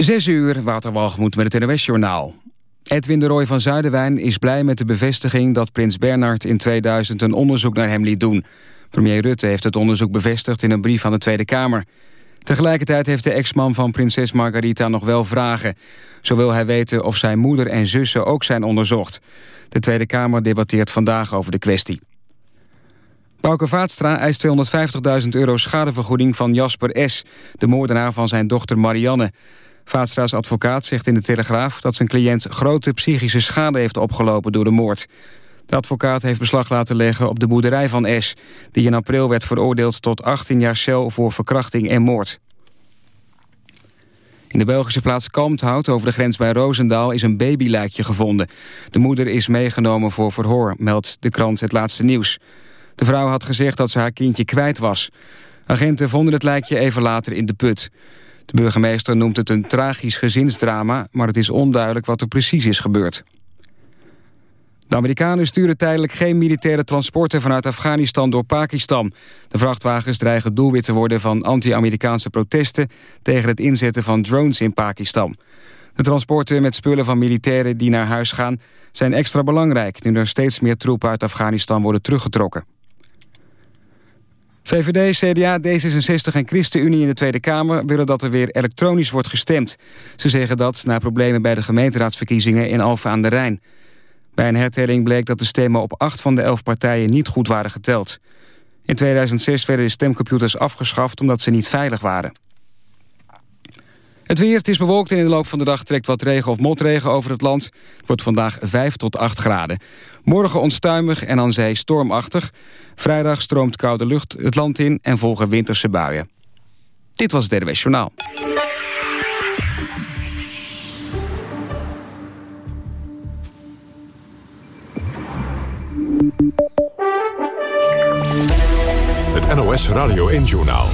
Zes uur, Waterwalgemoed met het NOS-journaal. Edwin de Roy van Zuiderwijn is blij met de bevestiging... dat prins Bernhard in 2000 een onderzoek naar hem liet doen. Premier Rutte heeft het onderzoek bevestigd in een brief aan de Tweede Kamer. Tegelijkertijd heeft de ex-man van prinses Margarita nog wel vragen. Zo wil hij weten of zijn moeder en zussen ook zijn onderzocht. De Tweede Kamer debatteert vandaag over de kwestie. Bouke Vaatstra eist 250.000 euro schadevergoeding van Jasper S., de moordenaar van zijn dochter Marianne. Vaatstra's advocaat zegt in de Telegraaf dat zijn cliënt grote psychische schade heeft opgelopen door de moord. De advocaat heeft beslag laten leggen op de boerderij van S... die in april werd veroordeeld tot 18 jaar cel voor verkrachting en moord. In de Belgische plaats Kalmthout over de grens bij Roosendaal is een babylijkje gevonden. De moeder is meegenomen voor verhoor, meldt de krant Het Laatste Nieuws. De vrouw had gezegd dat ze haar kindje kwijt was. Agenten vonden het lijkje even later in de put. De burgemeester noemt het een tragisch gezinsdrama... maar het is onduidelijk wat er precies is gebeurd. De Amerikanen sturen tijdelijk geen militaire transporten vanuit Afghanistan door Pakistan. De vrachtwagens dreigen doelwit te worden van anti-Amerikaanse protesten... tegen het inzetten van drones in Pakistan. De transporten met spullen van militairen die naar huis gaan... zijn extra belangrijk nu er steeds meer troepen uit Afghanistan worden teruggetrokken. VVD, CDA, D66 en ChristenUnie in de Tweede Kamer... willen dat er weer elektronisch wordt gestemd. Ze zeggen dat na problemen bij de gemeenteraadsverkiezingen in Alphen aan de Rijn. Bij een hertelling bleek dat de stemmen op acht van de elf partijen niet goed waren geteld. In 2006 werden de stemcomputers afgeschaft omdat ze niet veilig waren. Het weer, het is bewolkt en in de loop van de dag trekt wat regen of motregen over het land. Het wordt vandaag 5 tot 8 graden. Morgen onstuimig en aan zee stormachtig. Vrijdag stroomt koude lucht het land in en volgen winterse buien. Dit was het derde Journaal. Het NOS Radio 1 Journaal.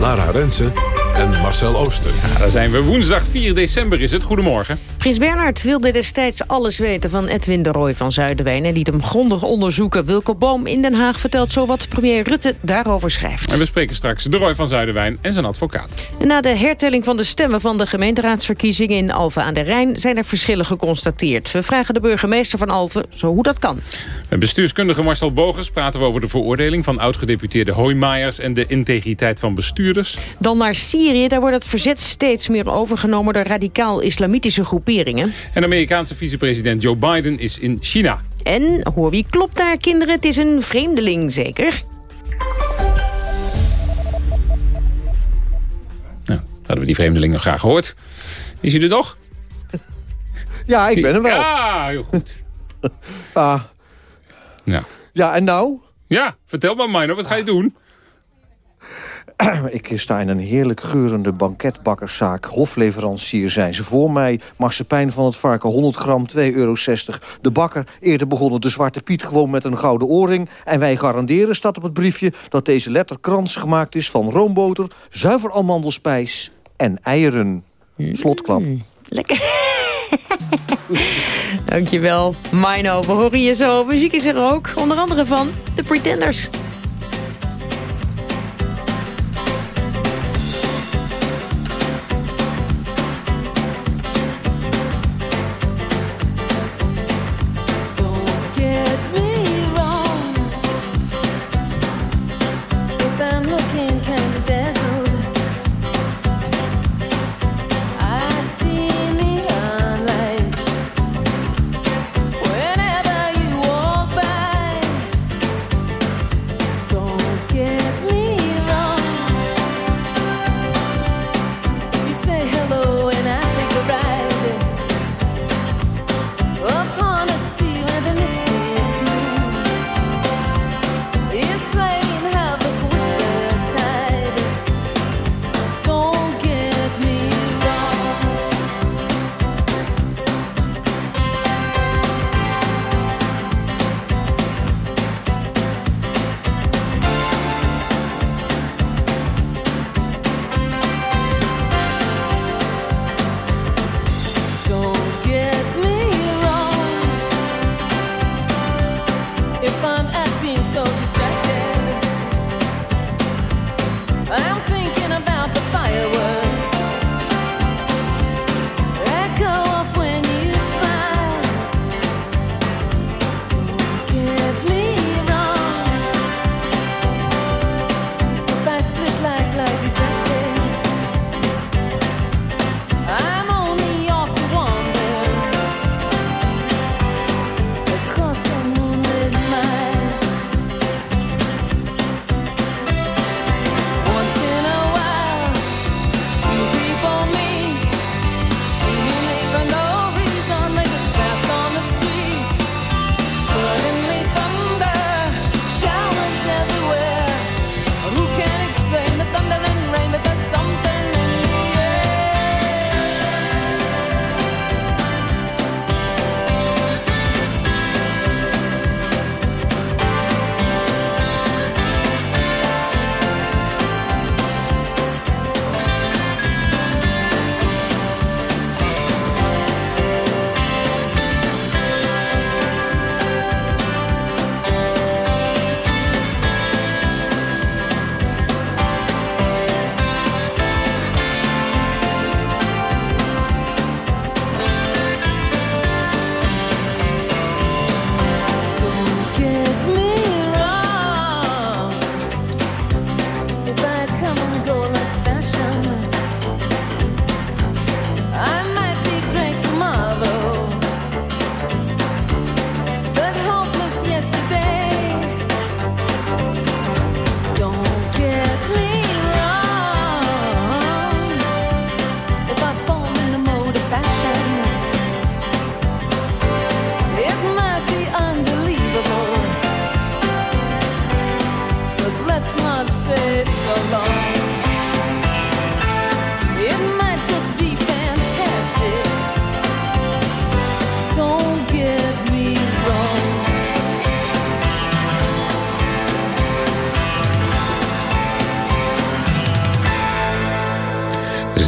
Lara Rensen en Marcel Ooster. Ja, daar zijn we. Woensdag 4 december is het. Goedemorgen. Prins Bernhard wilde destijds alles weten van Edwin de Roy van Zuiderwijn... en liet hem grondig onderzoeken. Wilco Boom in Den Haag vertelt zo wat premier Rutte daarover schrijft. En we spreken straks de Roy van Zuiderwijn en zijn advocaat. En na de hertelling van de stemmen van de gemeenteraadsverkiezingen in Alphen aan de Rijn... zijn er verschillen geconstateerd. We vragen de burgemeester van Alphen zo hoe dat kan. Met bestuurskundige Marcel Bogers praten we over de veroordeling... van oud-gedeputeerde Hoijmaijers en de integriteit van bestuurders. Dan naar Syrië, daar wordt het verzet steeds meer overgenomen... door radicaal-islamitische groeperingen. En Amerikaanse vicepresident Joe Biden is in China. En, hoor wie klopt daar, kinderen? Het is een vreemdeling, zeker? Nou, hadden we die vreemdeling nog graag gehoord. Is hij er toch? Ja, ik ben er wel. Ja, heel goed. Ah, Ja, ja, en nou? ja vertel maar, Mino, wat ga je doen? Ik sta in een heerlijk geurende banketbakkerszaak. Hofleverancier zijn ze voor mij. Marsepijn van het varken, 100 gram, 2,60 euro. De bakker, eerder begonnen de Zwarte Piet gewoon met een gouden oorring. En wij garanderen, staat op het briefje... dat deze letterkrans gemaakt is van roomboter... zuiver amandelspijs en eieren. Slotklap. Lekker. Dankjewel, Mino. We horen je zo. Muziek is er ook. Onder andere van The Pretenders.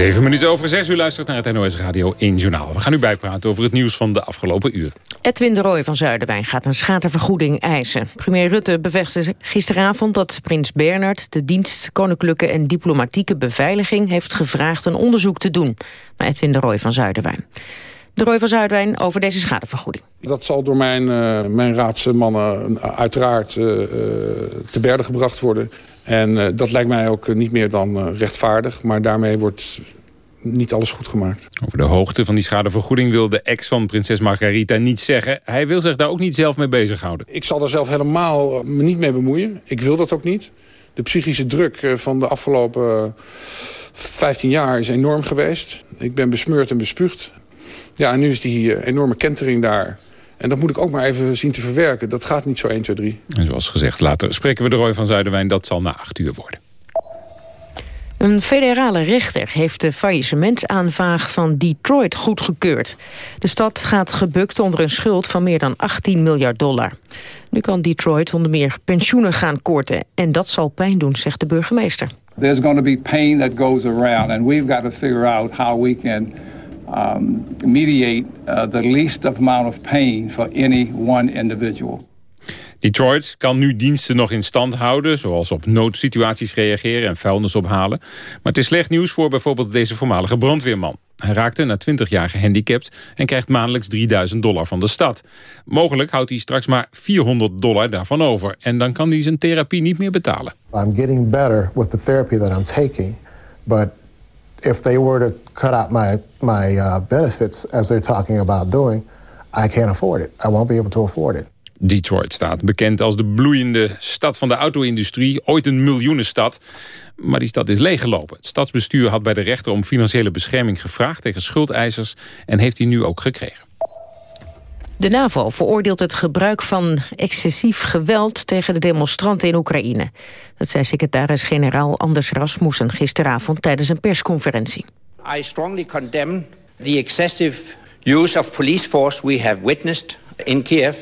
Zeven minuten over zes uur luistert naar het NOS Radio 1 Journaal. We gaan u bijpraten over het nieuws van de afgelopen uur. Edwin de Rooij van Zuiderwijn gaat een schadevergoeding eisen. Premier Rutte bevestigde gisteravond dat prins Bernard... de dienst Koninklijke en Diplomatieke Beveiliging... heeft gevraagd een onderzoek te doen naar Edwin de Rooij van Zuiderwijn. De Rooij van Zuiderwijn over deze schadevergoeding. Dat zal door mijn, uh, mijn raadsmannen uiteraard uh, uh, te berde gebracht worden. En dat lijkt mij ook niet meer dan rechtvaardig. Maar daarmee wordt niet alles goed gemaakt. Over de hoogte van die schadevergoeding wil de ex van prinses Margarita niet zeggen. Hij wil zich daar ook niet zelf mee bezighouden. Ik zal daar zelf helemaal me niet mee bemoeien. Ik wil dat ook niet. De psychische druk van de afgelopen 15 jaar is enorm geweest. Ik ben besmeurd en bespuugd. Ja, en nu is die enorme kentering daar. En dat moet ik ook maar even zien te verwerken. Dat gaat niet zo 1, 2, 3. En zoals gezegd, later spreken we de Roy van Zuiderwijn. Dat zal na 8 uur worden. Een federale rechter heeft de faillissementsaanvraag van Detroit goedgekeurd. De stad gaat gebukt onder een schuld van meer dan 18 miljard dollar. Nu kan Detroit onder meer pensioenen gaan korten. En dat zal pijn doen, zegt de burgemeester. There's going to be pain that goes around. And we've got to figure out how we can um, mediate uh, the least amount of pain for any one individual. Detroit kan nu diensten nog in stand houden... zoals op noodsituaties reageren en vuilnis ophalen. Maar het is slecht nieuws voor bijvoorbeeld deze voormalige brandweerman. Hij raakte na 20 jaar gehandicapt en krijgt maandelijks 3000 dollar van de stad. Mogelijk houdt hij straks maar 400 dollar daarvan over. En dan kan hij zijn therapie niet meer betalen. I'm getting better with the therapy that I'm taking. But if they were to cut out my, my uh, benefits as they're talking about doing... I can't afford it. I won't be able to afford it. Detroit staat bekend als de bloeiende stad van de auto-industrie. Ooit een miljoenenstad. Maar die stad is leeggelopen. Het stadsbestuur had bij de rechter om financiële bescherming gevraagd tegen schuldeisers. En heeft die nu ook gekregen. De NAVO veroordeelt het gebruik van excessief geweld tegen de demonstranten in Oekraïne. Dat zei secretaris-generaal Anders Rasmussen gisteravond tijdens een persconferentie. I strongly condemn the excessive use of police force we have witnessed in Kiev.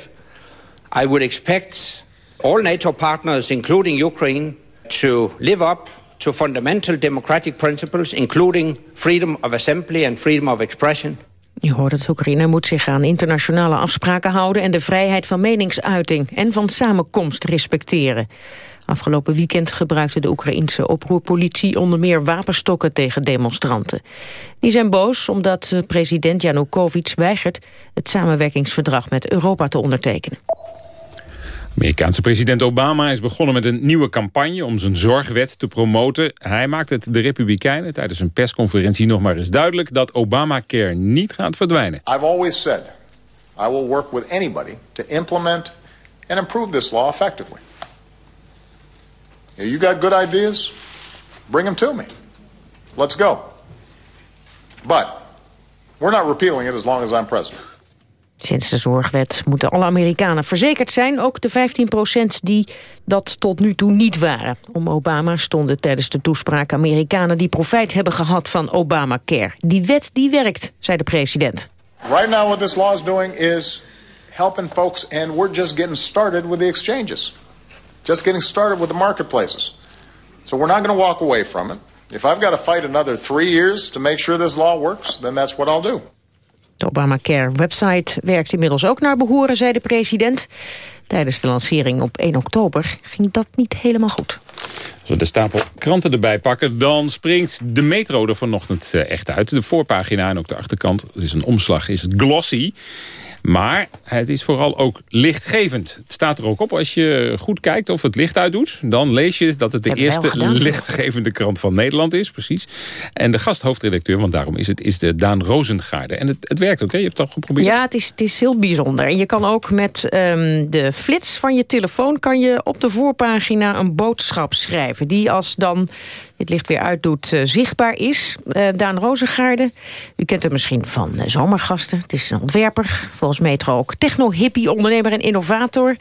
I would expect all NATO partners, including Ukraine, to live up to fundamental democratic principles, including freedom of assembly and freedom of expression. Je hoort het, Oekraïne moet zich aan internationale afspraken houden... en de vrijheid van meningsuiting en van samenkomst respecteren. Afgelopen weekend gebruikte de Oekraïense oproerpolitie onder meer wapenstokken tegen demonstranten. Die zijn boos omdat president Janukovic weigert het samenwerkingsverdrag met Europa te ondertekenen. Amerikaanse president Obama is begonnen met een nieuwe campagne om zijn zorgwet te promoten. Hij maakt het de Republikeinen tijdens een persconferentie nog maar eens duidelijk dat Obamacare niet gaat verdwijnen. I've always said I will work with anybody to implement and improve this law effectively. You got good ideas? Bring them to me. Let's go. But we're not repealing it as long as I'm president. Sinds de zorgwet moeten alle Amerikanen verzekerd zijn... ook de 15% die dat tot nu toe niet waren. Om Obama stonden tijdens de toespraak Amerikanen... die profijt hebben gehad van Obamacare. Die wet die werkt, zei de president. Right now what this law is doing is helping folks... and we're just getting started with the exchanges. Just getting started with the marketplaces. So we're not going to walk away from it. If I've got to fight another three years to make sure this law works... then that's what I'll do. De Obamacare-website werkt inmiddels ook naar behoren, zei de president. Tijdens de lancering op 1 oktober ging dat niet helemaal goed. Als we de stapel kranten erbij pakken, dan springt de metro er vanochtend echt uit. De voorpagina en ook de achterkant, het is een omslag, is glossy. Maar het is vooral ook lichtgevend. Het staat er ook op als je goed kijkt of het licht uitdoet. Dan lees je dat het de eerste lichtgevende krant van Nederland is. Precies. En de gasthoofdredacteur, want daarom is het, is de Daan Rozengaarde. En het, het werkt ook, hè? Je hebt het al geprobeerd. Ja, het is, het is heel bijzonder. En je kan ook met um, de flits van je telefoon... kan je op de voorpagina een boodschap schrijven. Die als dan het licht weer uitdoet, uh, zichtbaar is. Uh, Daan Rozengaarde, u kent hem misschien van uh, Zomergasten. Het is een ontwerper, volgens Metro ook techno-hippie, ondernemer en innovator.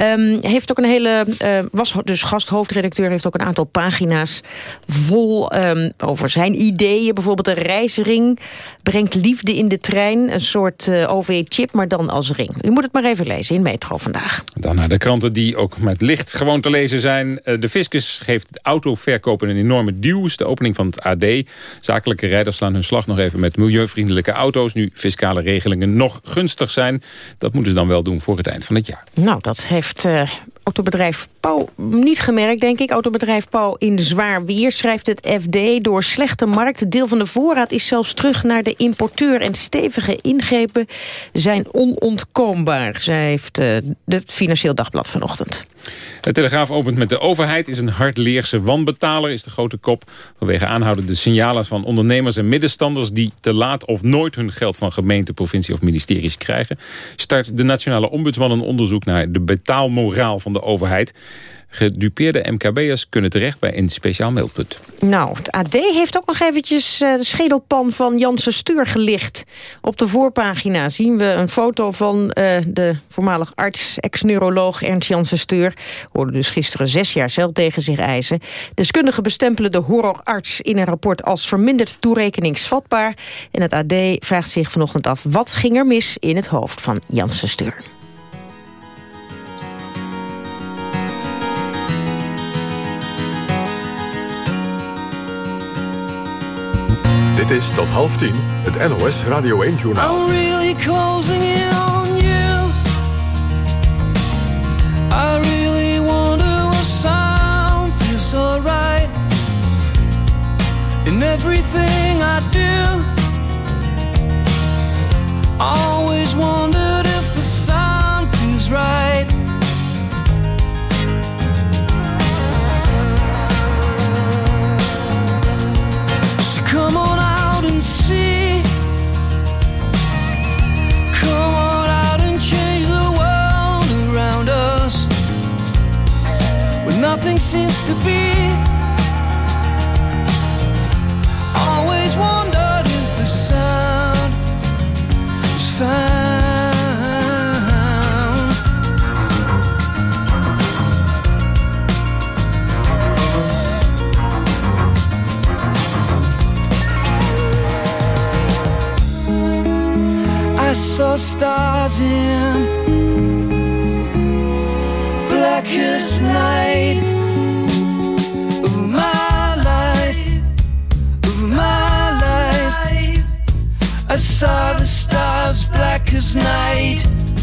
Um, heeft ook een hele, was dus gasthoofdredacteur, heeft ook een aantal pagina's vol um, over zijn ideeën. Bijvoorbeeld een reisring, brengt liefde in de trein. Een soort OV-chip, maar dan als ring. U moet het maar even lezen in Metro vandaag. Dan naar de kranten die ook met licht gewoon te lezen zijn. de Fiscus geeft autoverkopen een enorm enorme de opening van het AD. Zakelijke rijders slaan hun slag nog even met milieuvriendelijke auto's... nu fiscale regelingen nog gunstig zijn. Dat moeten ze dan wel doen voor het eind van het jaar. Nou, dat heeft eh, autobedrijf Pauw niet gemerkt, denk ik. Autobedrijf Pauw in zwaar weer, schrijft het FD. Door slechte markt. Deel van de voorraad is zelfs terug naar de importeur. En stevige ingrepen zijn onontkoombaar, schrijft eh, de Financieel Dagblad vanochtend. De Telegraaf opent met de overheid is een hardleerse wanbetaler, is de grote kop. Vanwege aanhoudende signalen van ondernemers en middenstanders... die te laat of nooit hun geld van gemeente, provincie of ministeries krijgen... start de Nationale Ombudsman een onderzoek naar de betaalmoraal van de overheid. Gedupeerde MKB'ers kunnen terecht bij een speciaal meldpunt. Nou, het AD heeft ook nog eventjes eh, de schedelpan van Janssen Stuur gelicht. Op de voorpagina zien we een foto van eh, de voormalig arts, ex-neuroloog Ernst Janssen Stuur. Hoorde dus gisteren zes jaar cel tegen zich eisen. Deskundigen bestempelen de horrorarts in een rapport als verminderd toerekeningsvatbaar. En het AD vraagt zich vanochtend af wat ging er mis in het hoofd van Janssen Stuur. Dit is tot half tien het NOS Radio 1-journaal. I'm really closing in on you. I really wonder what sound feels so right in everything I do. Always wondered if the sound feels right. Where seems to be. Always wondered if the sound was found. I saw stars in blackest night I saw the stars black as night.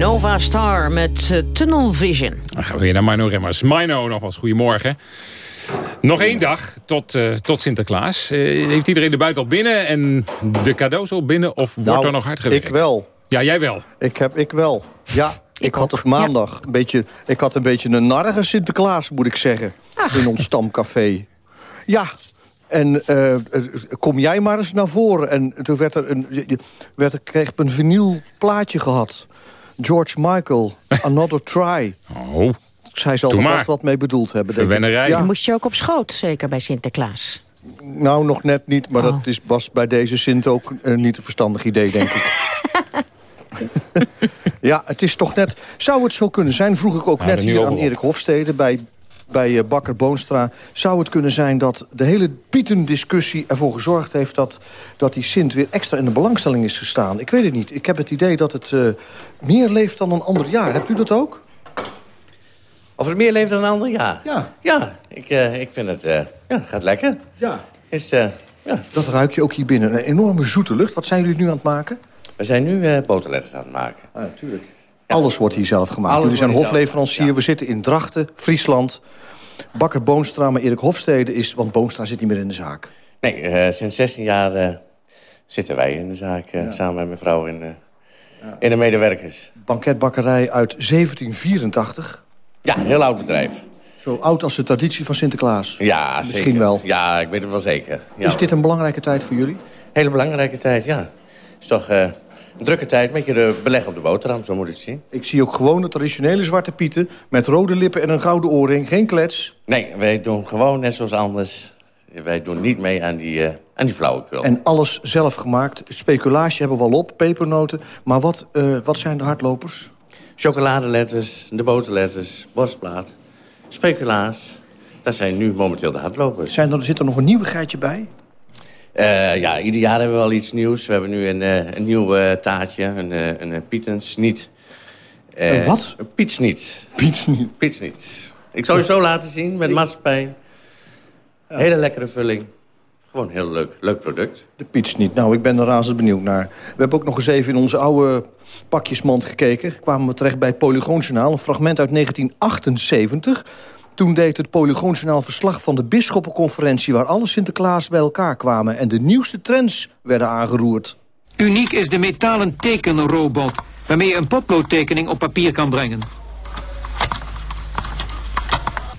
Nova Star met eh, Tunnel Vision. Dan gaan we weer naar Mino Remmers. Mino, nogmaals goedemorgen. Nog één dag tot, eh, tot Sinterklaas. Eh, heeft iedereen de buiten al binnen en de cadeaus al binnen? Of wordt Nou, er nog hard gewerkt? Ik wel. Ja, jij wel. Ik heb ik wel. Ja, Ik, had op maandag een beetje, ik had een beetje een narrige Sinterklaas, moet ik zeggen. In ons stamcafé. Ja, en kom jij maar eens naar voren. En toen werd er een, werd er, kreeg ik een vinyl plaatje gehad. George Michael, Another Try. Oh. Zij zal Doe er vast wat mee bedoeld hebben. denk ik. Verwennerij. Ja, Dan moest je ook op schoot, zeker bij Sinterklaas. nou, nog net niet, maar Oh. dat is, was bij deze Sint ook eh, niet een verstandig idee, denk ik. ja, het is toch net... Zou het zo kunnen zijn, vroeg ik ook Nou, net er hier aan op. Erik Hofstede... bij, bij eh, Bakker Boonstra... zou het kunnen zijn dat de hele Pieten-discussie ervoor gezorgd heeft... Dat, dat die Sint weer extra in de belangstelling is gestaan? Ik weet het niet. Ik heb het idee dat het eh, meer leeft dan een ander jaar. Hebt u dat ook? Of het meer leeft dan een ander? Ja. Ja. Ja, ik, eh, ik vind het... ja, gaat lekker. Ja. Is, ja. Dat ruik je ook hier binnen. Een enorme zoete lucht. Wat zijn jullie nu aan het maken? We zijn nu boterletters aan het maken. Ja, natuurlijk. Alles wordt hier zelf gemaakt. Alles Jullie zijn hofleverancier. We zitten in Drachten, Friesland. Bakker Boonstra, maar Erik Hofstede is... want Boonstra zit niet meer in de zaak. Nee, eh, sinds 16 jaar eh, zitten wij in de zaak eh, samen met mijn vrouw in, in de medewerkers. Banketbakkerij uit 1784. Ja, een heel oud bedrijf. Zo oud als de traditie van Sinterklaas. Ja, Misschien zeker. wel. Ja, ik weet het wel zeker. Ja, is dit een belangrijke tijd voor jullie? Hele belangrijke tijd, ja. is toch een drukke tijd met je de beleg op de boterham, zo moet het zien. Ik zie ook gewoon de traditionele zwarte pieten... met rode lippen en een gouden oorring. Geen klets. Nee, wij doen gewoon net zoals anders. Wij doen niet mee aan die, eh, aan die flauwekul. En alles zelf gemaakt. Speculaasje hebben we al op, pepernoten. Maar wat, eh, wat zijn de hardlopers? Chocoladeletters, de boterletters, borstplaat, speculaas. Dat zijn nu momenteel de hardlopers. Zijn er, zit er nog een nieuwigheidje bij? Eh, ja, ieder jaar hebben we wel iets nieuws. We hebben nu een, eh, een nieuw eh, taartje, een, een eh, pietensniet. Een wat? Een pietsniet. Pietsniet. Pietsniet. Ik zal je zo laten zien met marsepein. Hele lekkere vulling. Gewoon een heel leuk, leuk product. De Piets niet. Nou, ik ben er razend benieuwd naar. We hebben ook nog eens even in onze oude pakjesmand gekeken. Kwamen we terecht bij het Polygoonjournaal. Een fragment uit 1978. Toen deed het Polygoonjournaal verslag van de bisschoppenconferentie... waar alle Sinterklaas bij elkaar kwamen... en de nieuwste trends werden aangeroerd. Uniek is de metalen tekenrobot, waarmee je een potloodtekening op papier kan brengen.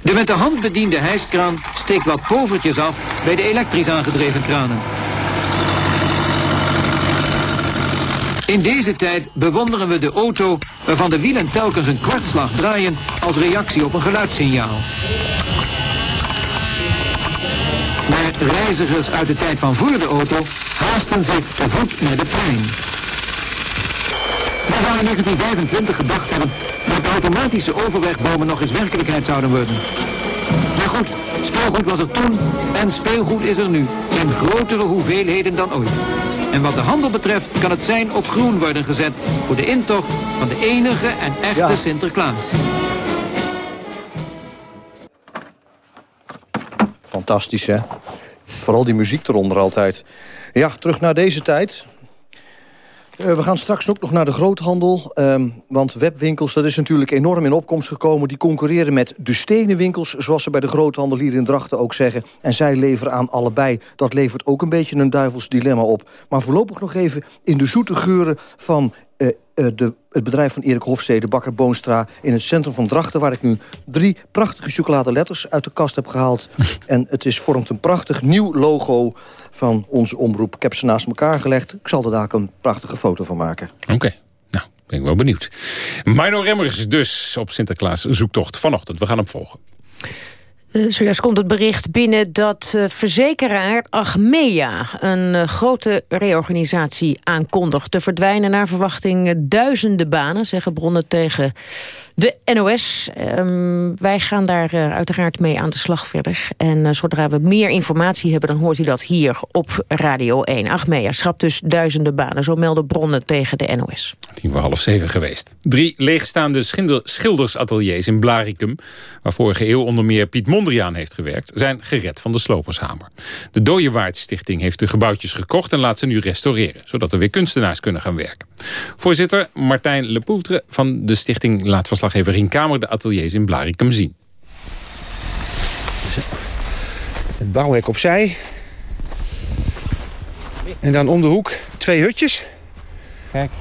De met de hand bediende hijskraan steekt wat povertjes af bij de elektrisch aangedreven kranen. In deze tijd bewonderen we de auto waarvan de wielen telkens een kwartslag draaien als reactie op een geluidssignaal. Maar reizigers uit de tijd van voor de auto haasten zich te voet naar de trein. Men zou in 1925 gedacht hebben dat de automatische overwegbomen nog eens werkelijkheid zouden worden. Maar goed, speelgoed was er toen en speelgoed is er nu. In grotere hoeveelheden dan ooit. En wat de handel betreft kan het zijn op groen worden gezet voor de intocht van de enige en echte Ja. Sinterklaas. Fantastisch, hè? Vooral die muziek eronder altijd. Ja, terug naar deze tijd. Eh, we gaan straks ook nog naar de groothandel. ehm, want webwinkels, dat is natuurlijk enorm in opkomst gekomen. Die concurreren met de stenen winkels, zoals ze bij de groothandel hier in Drachten ook zeggen. En zij leveren aan allebei. Dat levert ook een beetje een duivels dilemma op. Maar voorlopig nog even in de zoete geuren van eh, eh, de, het bedrijf van Erik Hofstede, Bakker Boonstra... in het centrum van Drachten, waar ik nu drie prachtige chocoladeletters uit de kast heb gehaald. en het is, vormt een prachtig nieuw logo van onze omroep. Ik heb ze naast elkaar gelegd. Ik zal er daar een prachtige foto van maken. Oké. Nou, ben ik wel benieuwd. Mino Remmers dus op Sinterklaas zoektocht vanochtend. We gaan hem volgen. Eh, Zojuist komt het bericht binnen dat eh, verzekeraar Achmea... een eh, grote reorganisatie aankondigt. Te verdwijnen naar verwachting duizenden banen, zeggen bronnen tegen de NOS. Ehm, wij gaan daar eh, uiteraard mee aan de slag verder. En eh, zodra we meer informatie hebben, dan hoort u dat hier op Radio 1. Achmea schrapt dus duizenden banen, zo melden bronnen tegen de NOS. Tien voor half zeven geweest. Drie leegstaande schilder- schildersateliers in Blaricum... waar vorige eeuw onder meer Piet Mondriaan heeft gewerkt... zijn gered van de slopershamer. De Dooyewaard Stichting heeft de gebouwtjes gekocht... en laat ze nu restaureren, zodat er weer kunstenaars kunnen gaan werken. Voorzitter Martijn Lepoultre van de stichting... laat verslaggever Rien Kamer de ateliers in Blaricum zien. Het bouwhek opzij. En dan om de hoek twee hutjes. Kijk.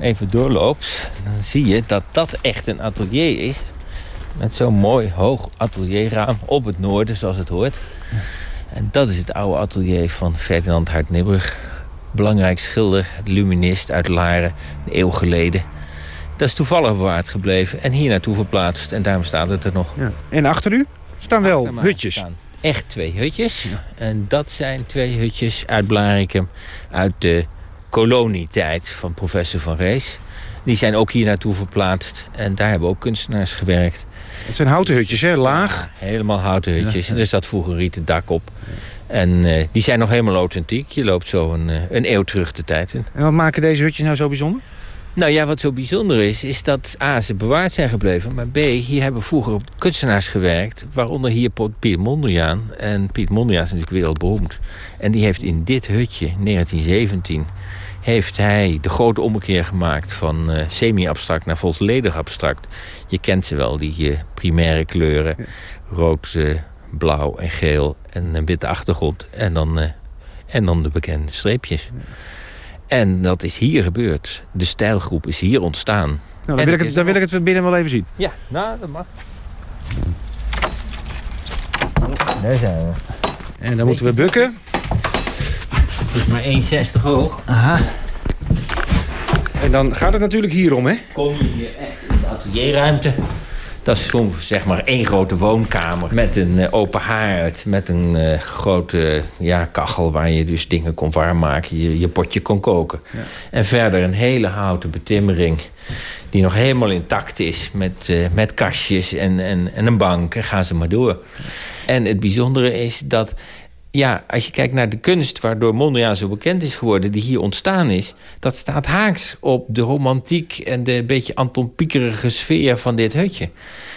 even doorloopt, dan zie je dat dat echt een atelier is. Met zo'n mooi hoog atelierraam op het noorden, zoals het hoort. En dat is het oude atelier van Ferdinand Hart Nibbrug. Belangrijk schilder, luminist uit Laren, een eeuw geleden. Dat is toevallig bewaard gebleven en hier naartoe verplaatst. En daarom staat het er nog. En achter u staan wel hutjes. staan Echt twee hutjes. En dat zijn twee hutjes uit Blarikum uit de kolonietijd van professor Van Rees. Die zijn ook hier naartoe verplaatst. En daar hebben ook kunstenaars gewerkt. Het zijn houten hutjes, hè? Laag. Helemaal houten hutjes. En er zat vroeger rieten dak op. En eh, die zijn nog helemaal authentiek. Je loopt zo een, eh, een eeuw terug de tijd in. En wat maken deze hutjes nou zo bijzonder? Nou ja, wat zo bijzonder is, is dat A, ze bewaard zijn gebleven. Maar B, hier hebben vroeger kunstenaars gewerkt. Waaronder hier Piet Mondriaan. En Piet Mondriaan is natuurlijk wereldberoemd. En die heeft in dit hutje, 1917... heeft hij de grote ommekeer gemaakt van eh, semi-abstract naar volledig abstract. Je kent ze wel, die eh, primaire kleuren. Rood, eh, blauw en geel en een witte achtergrond. En dan, en dan de bekende streepjes. En dat is hier gebeurd. De stijlgroep is hier ontstaan. Nou, dan, En wil ik het dan wil ik het van binnen wel even zien. Ja, nou, dat mag. Daar zijn we. En dan moeten we bukken. Het is maar 1,60 hoog. Aha. En dan gaat het natuurlijk hier om, hè? Kom je hier echt in de atelierruimte. Dat is gewoon zeg maar één grote woonkamer met een eh, open haard, met een eh, grote ja, kachel waar je dus dingen kon warm maken, je, je potje kon koken. En verder een hele houten betimmering die nog helemaal intact is met, eh, met kastjes en, en, en een bank. En gaan ze maar door. En het bijzondere is dat ja, als je kijkt naar de kunst waardoor Mondriaan zo bekend is geworden... die hier ontstaan is, dat staat haaks op de romantiek... en de beetje Anton Piekerige sfeer van dit hutje.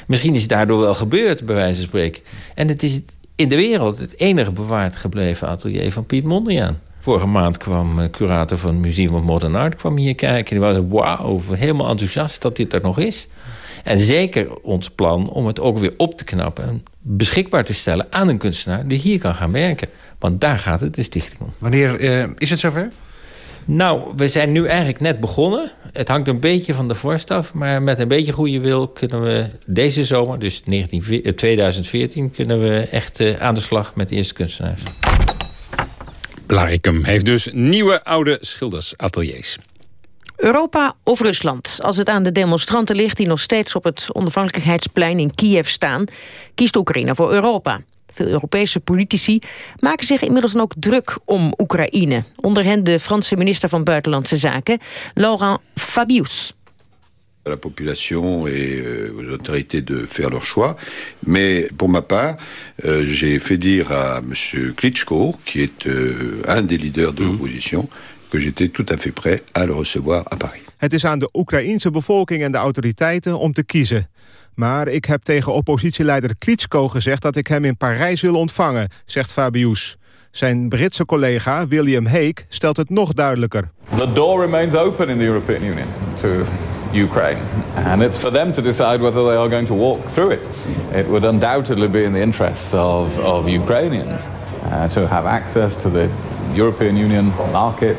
Misschien is het daardoor wel gebeurd, bij wijze van spreken. En het is in de wereld het enige bewaard gebleven atelier van Piet Mondriaan. Vorige maand kwam eh, curator van het Museum of Modern Art kwam hier kijken. En die was wauw, helemaal enthousiast dat dit er nog is. En zeker ons plan om het ook weer op te knappen... en beschikbaar te stellen aan een kunstenaar die hier kan gaan werken. Want daar gaat het de stichting om. Wanneer eh, is het zover? Nou, we zijn nu eigenlijk net begonnen. Het hangt een beetje van de vorst af. Maar met een beetje goede wil kunnen we deze zomer, dus 19, eh, 2014... kunnen we echt eh, aan de slag met de eerste kunstenaars. Blarikum heeft dus nieuwe oude schildersateliers. Europa of Rusland? Als het aan de demonstranten ligt die nog steeds op het onafhankelijkheidsplein in Kiev staan, kiest Oekraïne voor Europa. Veel Europese politici maken zich inmiddels dan ook druk om Oekraïne. Onder hen de Franse minister van Buitenlandse Zaken, Laurent Fabius. à la population et euh, aux autorités de faire leur choix. Mais pour ma part, euh, j'ai fait dire à M. Klitschko, qui est euh, un des leaders de l'opposition, que j'étais tout à fait prêt à le recevoir à Paris. Het is aan de Oekraïense bevolking en de autoriteiten om te kiezen. Maar ik heb tegen oppositieleider Klitschko gezegd dat ik hem in Parijs wil ontvangen, zegt Fabius. Zijn Britse collega William Hague stelt het nog duidelijker. The door remains open in the European Union to Ukraine, and it's for them to decide whether they are going to walk through it. It would undoubtedly be in the interests of, of Ukrainians uh, to have access to the European Union market,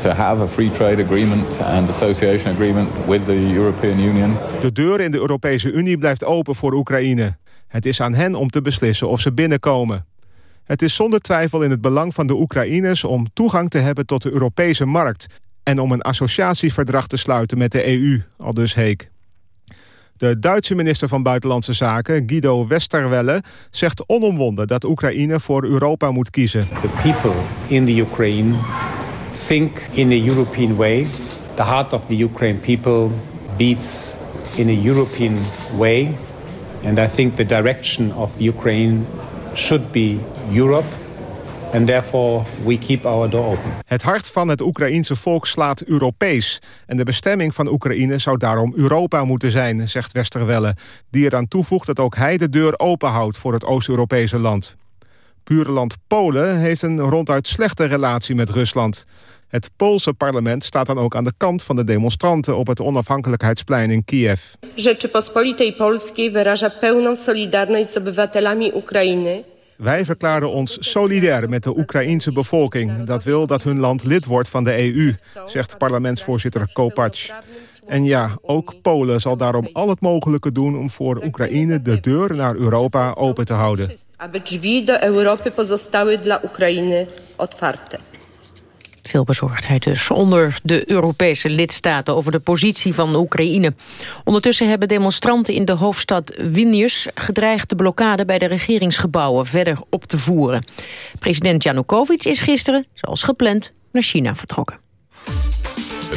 to have a free trade agreement and association agreement with the European Union. De deur in de Europese Unie blijft open voor Oekraïne. Het is aan hen om te beslissen of ze binnenkomen. Het is zonder twijfel in het belang van de Oekraïners om toegang te hebben tot de Europese markt en om een associatieverdrag te sluiten met de EU, aldus Heek. De Duitse minister van Buitenlandse Zaken, Guido Westerwelle, zegt onomwonden dat Oekraïne voor Europa moet kiezen. The people in the Ukraine think in a European way. The heart of the Ukraine people beats in a European way. And I think the direction of Ukraine should be Europe. And therefore we keep our door open. Het hart van het Oekraïense volk slaat Europees. En de bestemming van Oekraïne zou daarom Europa moeten zijn, zegt Westerwelle. Die eraan toevoegt dat ook hij de deur openhoudt voor het Oost-Europese land. Buurland Polen heeft een ronduit slechte relatie met Rusland. Het Poolse parlement staat dan ook aan de kant van de demonstranten... op het onafhankelijkheidsplein in Kiev. Rzeczypospolitej Polskiej wyraża pełną solidarność z obywatelami Ukrainy. Wij verklaren ons solidair met de Oekraïense bevolking. Dat wil dat hun land lid wordt van de EU, zegt parlementsvoorzitter Kopacz. En ja, ook Polen zal daarom al het mogelijke doen... om voor Oekraïne de deur naar Europa open te houden. aby drzwi do Europy pozostały dla Ukrainy otwarte. Veel bezorgdheid dus onder de Europese lidstaten over de positie van Oekraïne. Ondertussen hebben demonstranten in de hoofdstad Vilnius gedreigd de blokkade bij de regeringsgebouwen verder op te voeren. President Janukovic is gisteren, zoals gepland, naar China vertrokken.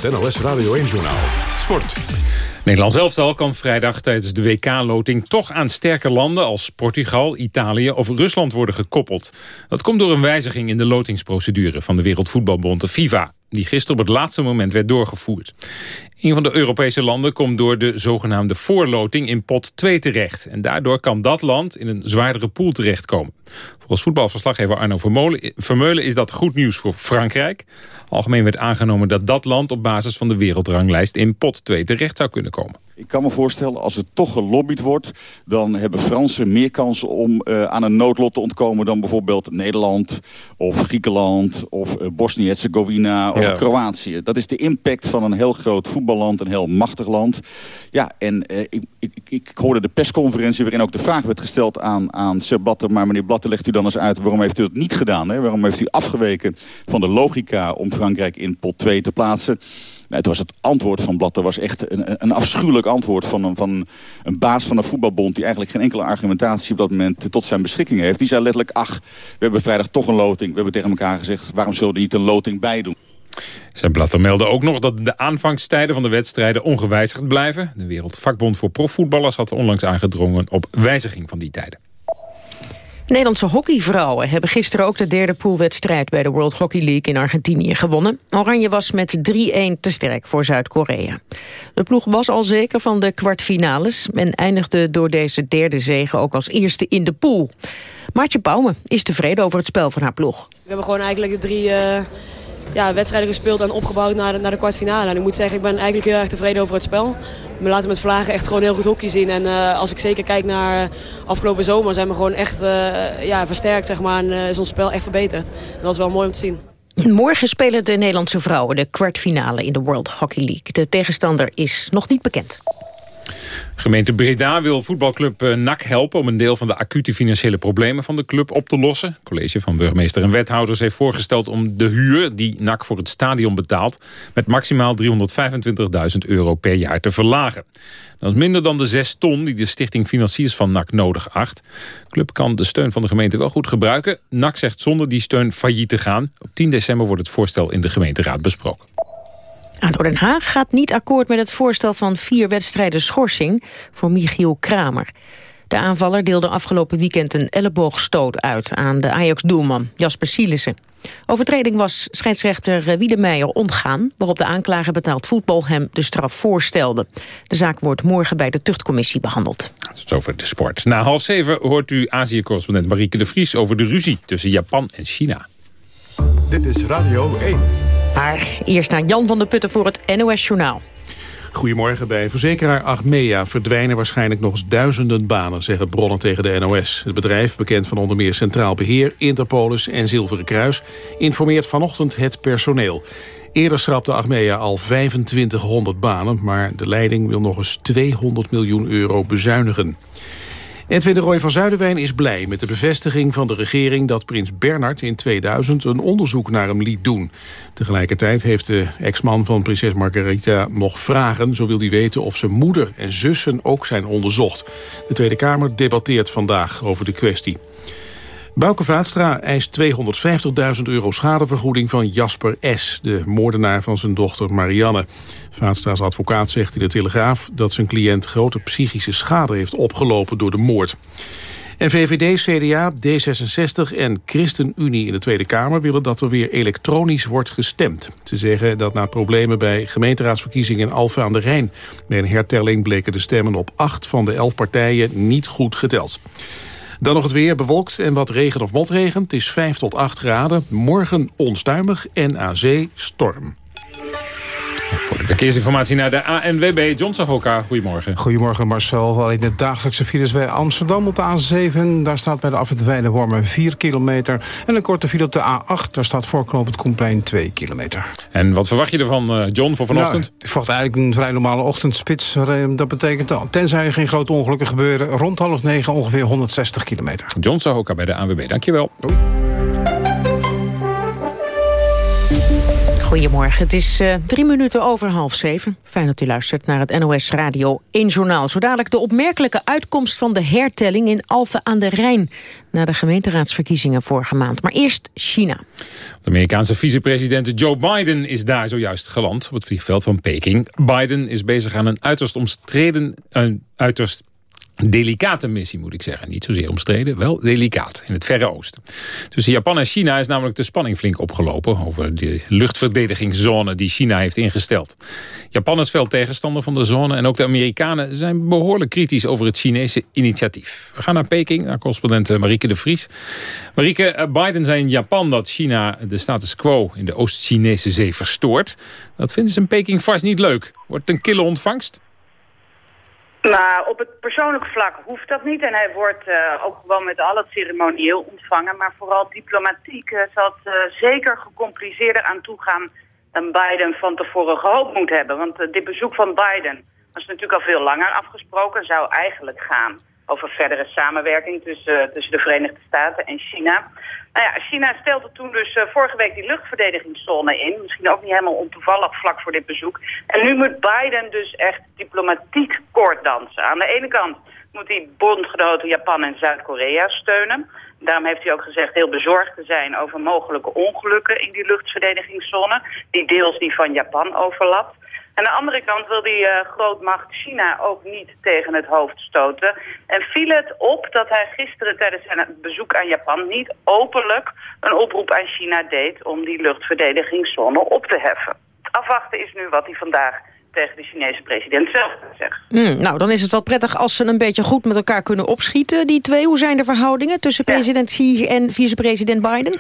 Het NOS Radio 1-journaal. Sport. Nederland zelfstal kan vrijdag tijdens de WK-loting toch aan sterke landen als Portugal, Italië of Rusland worden gekoppeld. Dat komt door een wijziging in de lotingsprocedure van de Wereldvoetbalbond, de FIFA, die gisteren op het laatste moment werd doorgevoerd. Een van de Europese landen komt door de zogenaamde voorloting in pot 2 terecht. En daardoor kan dat land in een zwaardere pool terechtkomen. Volgens voetbalverslaggever Arno Vermeulen- is dat goed nieuws voor Frankrijk. Algemeen werd aangenomen dat dat land op basis van de wereldranglijst in pot 2 terecht zou kunnen komen. Ik kan me voorstellen, als het toch gelobbyd wordt... dan hebben Fransen meer kans om eh, aan een noodlot te ontkomen... dan bijvoorbeeld Nederland of Griekenland of eh, Bosnië-Herzegovina of Ja. Kroatië. Dat is de impact van een heel groot een heel machtig land. Ja, en eh, ik, ik, ik, hoorde de persconferentie waarin ook de vraag werd gesteld aan, aan Sir maar meneer Blatter, legt u dan eens uit waarom heeft u dat niet gedaan? Hè? Waarom heeft u afgeweken van de logica om Frankrijk in pot 2 te plaatsen? Nou, het was het antwoord van Blatter was echt een, een afschuwelijk antwoord van een, van een baas van een voetbalbond... die eigenlijk geen enkele argumentatie op dat moment tot zijn beschikking heeft. Die zei letterlijk, ach, we hebben vrijdag toch een loting. We hebben tegen elkaar gezegd, waarom zullen we er niet een loting bij doen? Zijn Blatter meldde ook nog dat de aanvangstijden van de wedstrijden ongewijzigd blijven. De Wereldvakbond voor Profvoetballers had onlangs aangedrongen op wijziging van die tijden. Nederlandse hockeyvrouwen hebben gisteren ook de derde poolwedstrijd bij de World Hockey League in Argentinië gewonnen. Oranje was met 3-1 te sterk voor Zuid-Korea. De ploeg was al zeker van de kwartfinales en eindigde door deze derde zege ook als eerste in de pool. Maartje Bouwme is tevreden over het spel van haar ploeg. We hebben gewoon eigenlijk de drie eh, ja, wedstrijden gespeeld en opgebouwd naar de, naar de kwartfinale. En ik moet zeggen, ik ben eigenlijk heel erg tevreden over het spel. We laten met Vlagen echt gewoon heel goed hockey zien. En eh, als ik zeker kijk naar eh, afgelopen zomer zijn we gewoon echt eh, ja, versterkt zeg maar, en is ons spel echt verbeterd. Dat is wel mooi om te zien. Morgen spelen de Nederlandse vrouwen de kwartfinale in de World Hockey League. De tegenstander is nog niet bekend. Gemeente Breda wil voetbalclub eh, NAC helpen... om een deel van de acute financiële problemen van de club op te lossen. Het college van burgemeester en wethouders heeft voorgesteld... om de huur die NAC voor het stadion betaalt... met maximaal 325.000 euro per jaar te verlagen. Dat is minder dan de 6 ton die de stichting Financiers van NAC nodig acht. De club kan de steun van de gemeente wel goed gebruiken. NAC zegt zonder die steun failliet te gaan. Op 10 december wordt het voorstel in de gemeenteraad besproken. ADO Den Haag gaat niet akkoord met het voorstel van vier wedstrijden schorsing voor Michiel Kramer. De aanvaller deelde afgelopen weekend een elleboogstoot uit aan de Ajax-doelman Jasper Sielissen. Overtreding was scheidsrechter Wiedemeijer ontgaan, waarop de aanklager betaald voetbal hem de straf voorstelde. De zaak wordt morgen bij de tuchtcommissie behandeld. Tot over de sport. Na half zeven hoort u Azië-correspondent Marieke de Vries over de ruzie tussen Japan en China. Dit is Radio 1. Maar eerst naar Jan van der Putten voor het NOS-journaal. Goedemorgen. Bij verzekeraar Achmea verdwijnen waarschijnlijk nog eens duizenden banen, zeggen bronnen tegen de NOS. Het bedrijf, bekend van onder meer Centraal Beheer, Interpolis en Zilveren Kruis, informeert vanochtend het personeel. Eerder schrapte Achmea al 2500 banen, maar de leiding wil nog eens 200 miljoen euro bezuinigen. Edwin de Roy van Zuiderwijn is blij met de bevestiging van de regering... dat prins Bernard in 2000 een onderzoek naar hem liet doen. Tegelijkertijd heeft de ex-man van prinses Margarita nog vragen. Zo wil hij weten of zijn moeder en zussen ook zijn onderzocht. De Tweede Kamer debatteert vandaag over de kwestie. Bouke Vaatstra eist 250.000 euro schadevergoeding van Jasper S., de moordenaar van zijn dochter Marianne. Vaatstra's advocaat zegt in de Telegraaf dat zijn cliënt grote psychische schade heeft opgelopen door de moord. En VVD, CDA, D66 en ChristenUnie in de Tweede Kamer willen dat er weer elektronisch wordt gestemd. Ze zeggen dat na problemen bij gemeenteraadsverkiezingen in Alphen aan de Rijn bij een hertelling bleken de stemmen op acht van de elf partijen niet goed geteld. Dan nog het weer, bewolkt en wat regen of motregen. Het is 5 tot 8 graden. Morgen onstuimig en aan zee storm. Voor de verkeersinformatie naar de ANWB. John Sahoka, goedemorgen. Goedemorgen Marcel. Al in de dagelijkse files bij Amsterdam op de A7. Daar staat bij de afrit Weidewormen 4 kilometer. En een korte file op de A8. Daar staat voorknopend Koenplein 2 kilometer. En wat verwacht je ervan, eh, John, voor vanochtend? Nou, ik verwacht eigenlijk een vrij normale ochtendspits. Eh, Dat betekent, tenzij er geen grote ongelukken gebeuren... rond half negen ongeveer 160 kilometer. John Sahoka bij de ANWB, dankjewel. Doei. Goedemorgen, het is uh, drie minuten over half zeven. Fijn dat u luistert naar het NOS Radio 1 Journaal. Zo dadelijk de opmerkelijke uitkomst van de hertelling in Alphen aan de Rijn... na de gemeenteraadsverkiezingen vorige maand. Maar eerst China. De Amerikaanse vicepresident Joe Biden is daar zojuist geland... op het vliegveld van Peking. Biden is bezig aan een uiterst omstreden... een uiterst delicate missie, moet ik zeggen. Niet zozeer omstreden, wel delicaat, in het Verre Oosten. Tussen Japan en China is namelijk de spanning flink opgelopen... over de luchtverdedigingszone die China heeft ingesteld. Japan is veel tegenstander van de zone... en ook de Amerikanen zijn behoorlijk kritisch over het Chinese initiatief. We gaan naar Peking, naar correspondent Marieke de Vries. Marieke, eh, Biden zei in Japan dat China de status quo... in de Oost-Chinese zee verstoort. Dat vinden ze in Peking vast niet leuk. Wordt een kille ontvangst? Nou, op het persoonlijke vlak hoeft dat niet. En hij wordt uh, ook gewoon met al het ceremonieel ontvangen. Maar vooral diplomatiek uh, zal het uh, zeker gecompliceerder aan toegaan... dan Biden van tevoren gehoopt moet hebben. Want dit bezoek van Biden was natuurlijk al veel langer afgesproken. Zou eigenlijk gaan over verdere samenwerking tussen, tussen de Verenigde Staten en China. Nou ja, China stelde toen dus uh, vorige week die luchtverdedigingszone in. Misschien ook niet helemaal ontoevallig vlak voor dit bezoek. En nu moet Biden dus echt diplomatiek kort dansen. Aan de ene kant moet hij bondgenoten Japan en Zuid-Korea steunen. Daarom heeft hij ook gezegd heel bezorgd te zijn over mogelijke ongelukken in die luchtverdedigingszone. Die deels die van Japan overlapt. Aan de andere kant wil die uh, grootmacht China ook niet tegen het hoofd stoten. En viel het op dat hij gisteren tijdens zijn bezoek aan Japan niet openlijk een oproep aan China deed om die luchtverdedigingszone op te heffen. Afwachten is nu wat hij vandaag tegen de Chinese president zelf zegt. Mm, nou, dan is het wel prettig als ze een beetje goed met elkaar kunnen opschieten, die twee. Hoe zijn de verhoudingen tussen president Xi en vicepresident Biden?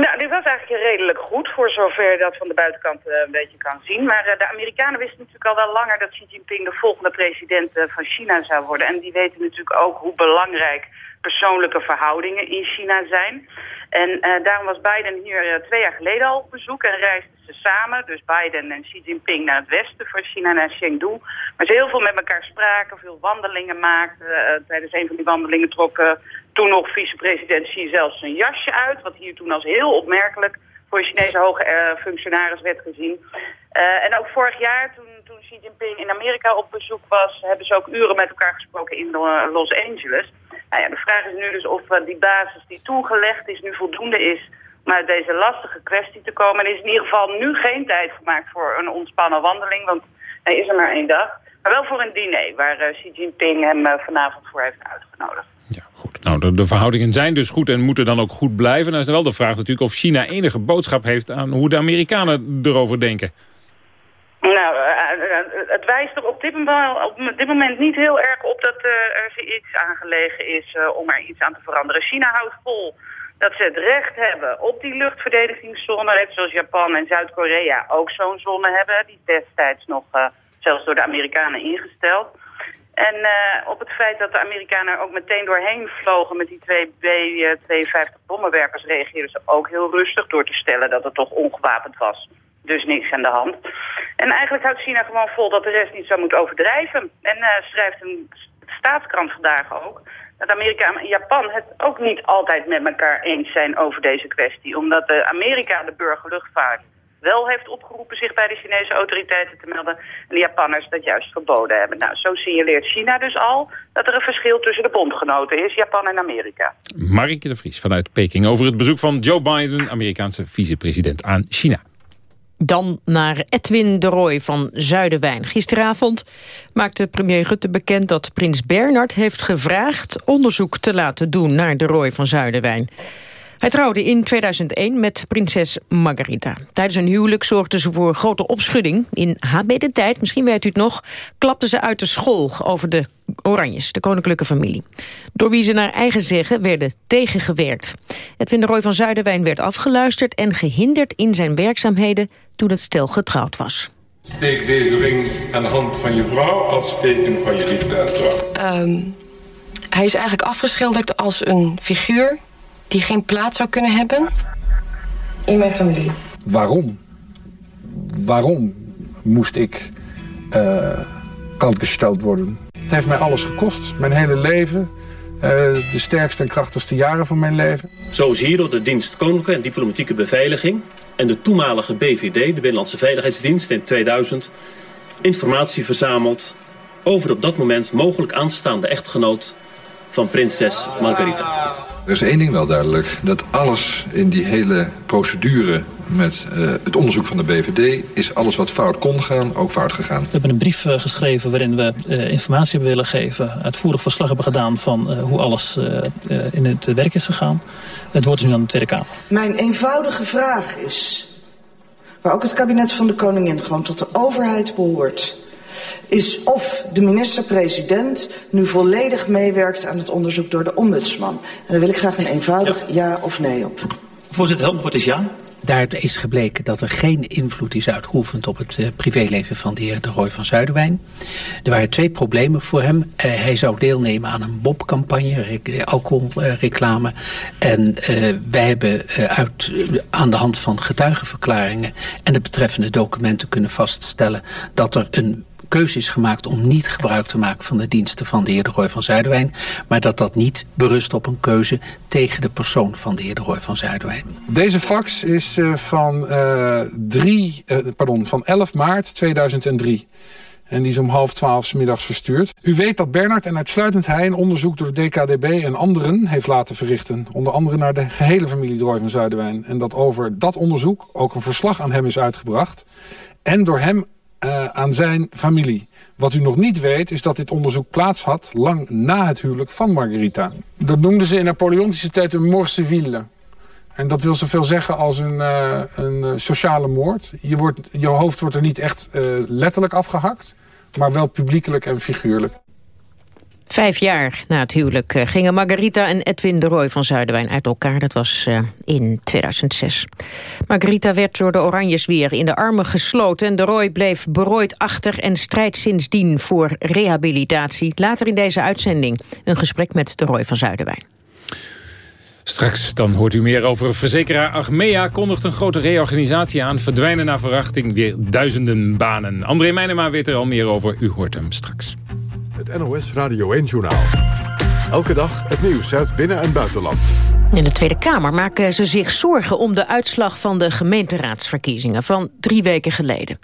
Nou, dit was eigenlijk redelijk goed, voor zover dat van de buitenkant uh, een beetje kan zien. Maar uh, de Amerikanen wisten natuurlijk al wel langer dat Xi Jinping de volgende president uh, van China zou worden. En die weten natuurlijk ook hoe belangrijk persoonlijke verhoudingen in China zijn. En daarom was Biden hier twee jaar geleden al op bezoek en reisden ze samen, dus Biden en Xi Jinping, naar het westen van China, naar Chengdu. Maar ze heel veel met elkaar spraken, veel wandelingen maakten. tijdens een van die wandelingen trok toen nog vicepresident Xi zelfs zijn jasje uit. Wat hier toen als heel opmerkelijk voor Chinese hoge functionaris werd gezien. En ook vorig jaar, toen, toen Xi Jinping in Amerika op bezoek was... hebben ze ook uren met elkaar gesproken in Los Angeles. Nou ja, de vraag is nu dus of uh, die basis die toegelegd is nu voldoende is... om uit deze lastige kwestie te komen. Er is in ieder geval nu geen tijd gemaakt voor een ontspannen wandeling... want hij is er maar één dag. Maar wel voor een diner waar Xi Jinping hem vanavond voor heeft uitgenodigd. Nou, de, de, verhoudingen zijn dus goed en moeten dan ook goed blijven. Dan is er wel de vraag natuurlijk of China enige boodschap heeft... aan hoe de Amerikanen erover denken. Nou, het wijst er op dit, moment, niet heel erg op dat er iets aangelegen is om er iets aan te veranderen. China houdt vol dat ze het recht hebben op die luchtverdedigingszone, net zoals Japan en Zuid-Korea ook zo'n zone hebben. Die destijds nog zelfs door de Amerikanen ingesteld. En op het feit dat de Amerikanen er ook meteen doorheen vlogen met die twee B-52 bommenwerpers reageerden ze ook heel rustig door te stellen dat het toch ongewapend was. Dus niks aan de hand. En eigenlijk houdt China gewoon vol dat de rest niet zou moeten overdrijven. En uh, schrijft een staatskrant vandaag ook dat Amerika en Japan het ook niet altijd met elkaar eens zijn over deze kwestie. Omdat de Amerika de burgerluchtvaart wel heeft opgeroepen zich bij de Chinese autoriteiten te melden. En de Japanners dat juist verboden hebben. Nou, zo signaleert China dus al dat er een verschil tussen de bondgenoten is, Japan en Amerika. Marike de Vries vanuit Peking over het bezoek van Joe Biden, Amerikaanse vicepresident aan China. Dan naar Edwin de Roy van Zuiderwijn. Gisteravond maakte premier Rutte bekend dat prins Bernard heeft gevraagd... onderzoek te laten doen naar de Roy van Zuiderwijn. Hij trouwde in 2001 met prinses Margarita. Tijdens een huwelijk zorgde ze voor grote opschudding. In HB de tijd, misschien weet u het nog, klapte ze uit de school over de Oranjes, de koninklijke familie. Door wie ze naar eigen zeggen werden tegengewerkt. Edwin de Roy van Zuiderwijn werd afgeluisterd en gehinderd in zijn werkzaamheden toen het stel getrouwd was. Steek deze ring aan de hand van je vrouw als teken van je liefde en trouw. Ehm, hij is eigenlijk afgeschilderd als een figuur die geen plaats zou kunnen hebben in mijn familie. Waarom? Waarom moest ik uh, kantgesteld worden? Het heeft mij alles gekost. Mijn hele leven. Uh, de sterkste en krachtigste jaren van mijn leven. Zo is hierdoor de dienst Koninklijke en Diplomatieke Beveiliging... en de toenmalige BVD, de Binnenlandse Veiligheidsdienst in 2000... informatie verzameld over de op dat moment mogelijk aanstaande echtgenoot van prinses Margarita. Er is één ding wel duidelijk. Dat alles in die hele procedure met uh, het onderzoek van de BVD... is alles wat fout kon gaan, ook fout gegaan. We hebben een brief uh, geschreven waarin we uh, informatie hebben willen geven... uitvoerig verslag hebben gedaan van hoe alles in het werk is gegaan. Het wordt dus nu aan de Tweede Kamer. Mijn eenvoudige vraag is... waar ook het kabinet van de koningin gewoon tot de overheid behoort is of de minister-president nu volledig meewerkt aan het onderzoek door de ombudsman. En daar wil ik graag een eenvoudig ja, ja of nee op. Voorzitter, help wat is ja? Daaruit is gebleken dat er geen invloed is uitgeoefend op het uh, privéleven van de heer De Roy van Zuiderwijn. Er waren twee problemen voor hem. Uh, hij zou deelnemen aan een Bob-campagne, alcoholreclame. en uh, wij hebben uit, aan de hand van getuigenverklaringen en de betreffende documenten kunnen vaststellen dat er een keuze is gemaakt om niet gebruik te maken van de diensten van de heer de Roy van Zuiderwijn. Maar dat dat niet berust op een keuze tegen de persoon van de heer de Roy van Zuiderwijn. Deze fax is uh, van, uh, drie, uh, pardon, van 11 maart 2003. En die is om half twaalf middags verstuurd. U weet dat Bernard en uitsluitend hij een onderzoek door de DKDB en anderen heeft laten verrichten. Onder andere naar de gehele familie Roy van Zuiderwijn. En dat over dat onderzoek ook een verslag aan hem is uitgebracht. En door hem uh, aan zijn familie. Wat u nog niet weet is dat dit onderzoek plaats had lang na het huwelijk van Margarita. Dat noemden ze in Napoleontische tijd een mort civile. En dat wil zoveel zeggen als een, uh, een sociale moord. Je, wordt, je hoofd wordt er niet echt uh, letterlijk afgehakt, maar wel publiekelijk en figuurlijk. Vijf jaar na het huwelijk uh, gingen Margarita en Edwin de Roy van Zuiderwijn uit elkaar. Dat was uh, in 2006. Margarita werd door de Oranjes weer in de armen gesloten. En de Roy bleef berooid achter en strijdt sindsdien voor rehabilitatie. Later in deze uitzending een gesprek met de Roy van Zuiderwijn. Straks dan hoort u meer over verzekeraar Achmea... kondigt een grote reorganisatie aan. Verdwijnen naar verwachting weer duizenden banen. André Meijnema weet er al meer over. U hoort hem straks. Het NOS Radio 1-journaal. Elke dag het nieuws uit binnen- en buitenland. In de Tweede Kamer maken ze zich zorgen om de uitslag van de gemeenteraadsverkiezingen van drie weken geleden.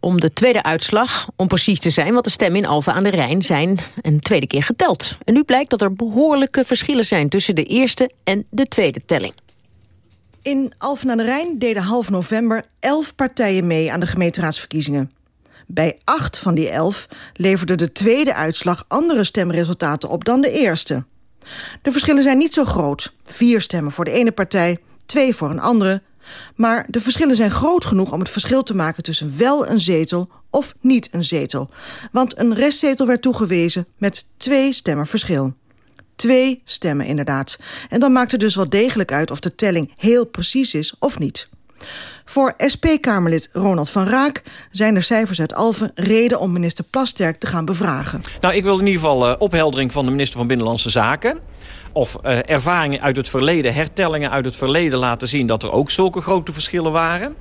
Om de tweede uitslag, om precies te zijn, want de stemmen in Alphen aan de Rijn zijn een tweede keer geteld. En nu blijkt dat er behoorlijke verschillen zijn tussen de eerste en de tweede telling. In Alphen aan de Rijn deden half november elf partijen mee aan de gemeenteraadsverkiezingen. Bij acht van die elf leverde de tweede uitslag andere stemresultaten op dan de eerste. De verschillen zijn niet zo groot. Vier stemmen voor de ene partij, twee voor een andere. Maar de verschillen zijn groot genoeg om het verschil te maken tussen wel een zetel of niet een zetel. Want een restzetel werd toegewezen met twee stemmen verschil. Twee stemmen inderdaad. En dan maakt het dus wel degelijk uit of de telling heel precies is of niet. Voor SP-Kamerlid Ronald van Raak zijn de cijfers uit Alphen reden om minister Plasterk te gaan bevragen. Nou, ik wil in ieder geval uh, opheldering van de minister van Binnenlandse Zaken of uh, ervaringen uit het verleden, hertellingen uit het verleden laten zien... dat er ook zulke grote verschillen waren.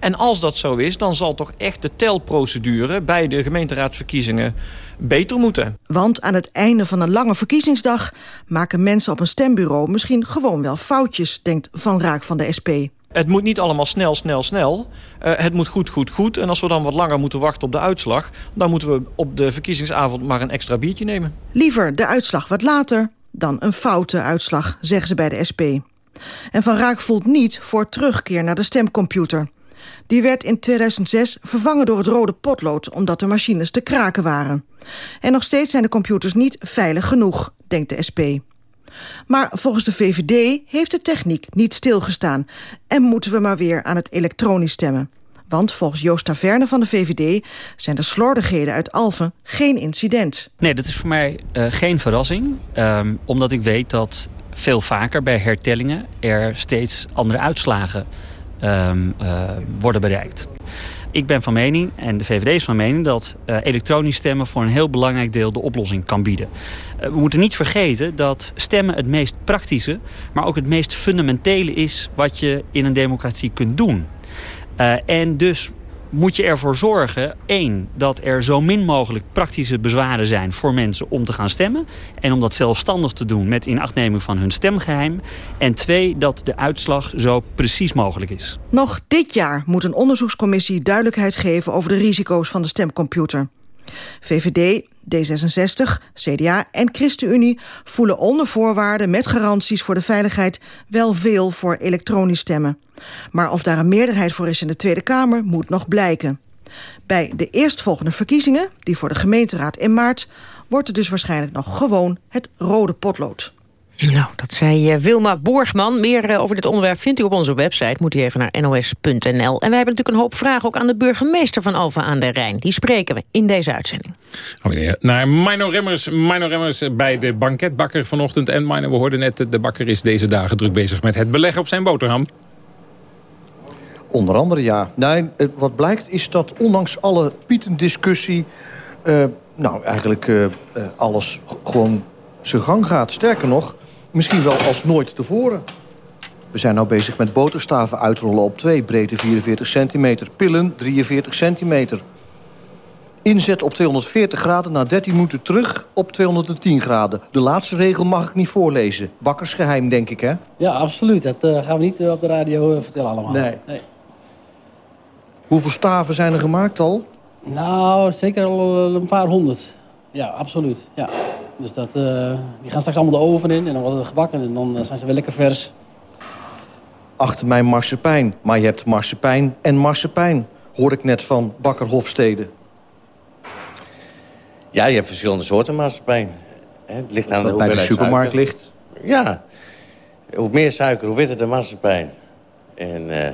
En als dat zo is, dan zal toch echt de telprocedure... bij de gemeenteraadsverkiezingen beter moeten. Want aan het einde van een lange verkiezingsdag... maken mensen op een stembureau misschien gewoon wel foutjes... denkt Van Raak van de SP. Het moet niet allemaal snel, snel, snel. Uh, het moet goed, goed, goed. En als we dan wat langer moeten wachten op de uitslag... dan moeten we op de verkiezingsavond maar een extra biertje nemen. Liever de uitslag wat later dan een foute uitslag, zeggen ze bij de SP. En Van Raak voelt niet voor terugkeer naar de stemcomputer. Die werd in 2006 vervangen door het rode potlood... omdat de machines te kraken waren. En nog steeds zijn de computers niet veilig genoeg, denkt de SP. Maar volgens de VVD heeft de techniek niet stilgestaan... en moeten we maar weer aan het elektronisch stemmen. Want volgens Joost Taverne van de VVD zijn de slordigheden uit Alphen geen incident. Nee, dat is voor mij uh, geen verrassing. Um, omdat ik weet dat veel vaker bij hertellingen er steeds andere uitslagen ehm, worden bereikt. Ik ben van mening, en de VVD is van mening... dat uh, elektronisch stemmen voor een heel belangrijk deel de oplossing kan bieden. Uh, we moeten niet vergeten dat stemmen het meest praktische... maar ook het meest fundamentele is wat je in een democratie kunt doen. Uh, en dus moet je ervoor zorgen, één, dat er zo min mogelijk praktische bezwaren zijn voor mensen om te gaan stemmen. En om dat zelfstandig te doen met inachtneming van hun stemgeheim. En twee, dat de uitslag zo precies mogelijk is. Nog dit jaar moet een onderzoekscommissie duidelijkheid geven over de risico's van de stemcomputer. VVD, D66, CDA en ChristenUnie voelen onder voorwaarden met garanties voor de veiligheid wel veel voor elektronisch stemmen. Maar of daar een meerderheid voor is in de Tweede Kamer moet nog blijken. Bij de eerstvolgende verkiezingen, die voor de gemeenteraad in maart, wordt er dus waarschijnlijk nog gewoon het rode potlood. Nou, dat zei uh, Wilma Borgman. Meer uh, over dit onderwerp vindt u op onze website. Moet u even naar nos.nl. En wij hebben natuurlijk een hoop vragen ook aan de burgemeester van Alphen aan de Rijn. Die spreken we in deze uitzending. Oh, naar Mino Remmers, Mino Remmers bij de banketbakker vanochtend. En Mino, we hoorden net, de bakker is deze dagen druk bezig met het beleg op zijn boterham. Onder andere, ja. Nee, wat blijkt is dat ondanks alle pietendiscussie... Uh, nou, eigenlijk uh, alles gewoon zijn gang gaat. Sterker nog, misschien wel als nooit tevoren. We zijn nou bezig met boterstaven uitrollen op twee. Breedte 44 centimeter, pillen 43 centimeter. Inzet op 240 graden, na 13 minuten terug op 210 graden. De laatste regel mag ik niet voorlezen. Bakkersgeheim, denk ik, hè? Ja, absoluut. Dat uh, gaan we niet uh, op de radio uh, vertellen allemaal. Nee. nee. Hoeveel staven zijn er gemaakt al? Nou, zeker al een paar honderd. Ja, absoluut. Ja. Dus dat, uh, die gaan straks allemaal de oven in en dan wordt het gebakken en dan zijn ze weer lekker vers. Achter mij marsepein. Maar je hebt marsepein en marsepein. Hoor ik net van bakker Hofstede. Ja, je hebt verschillende soorten marsepein. Het ligt aan de bij de supermarkt suiker. ligt? Ja. Hoe meer suiker, hoe witter de marsepein. En uh,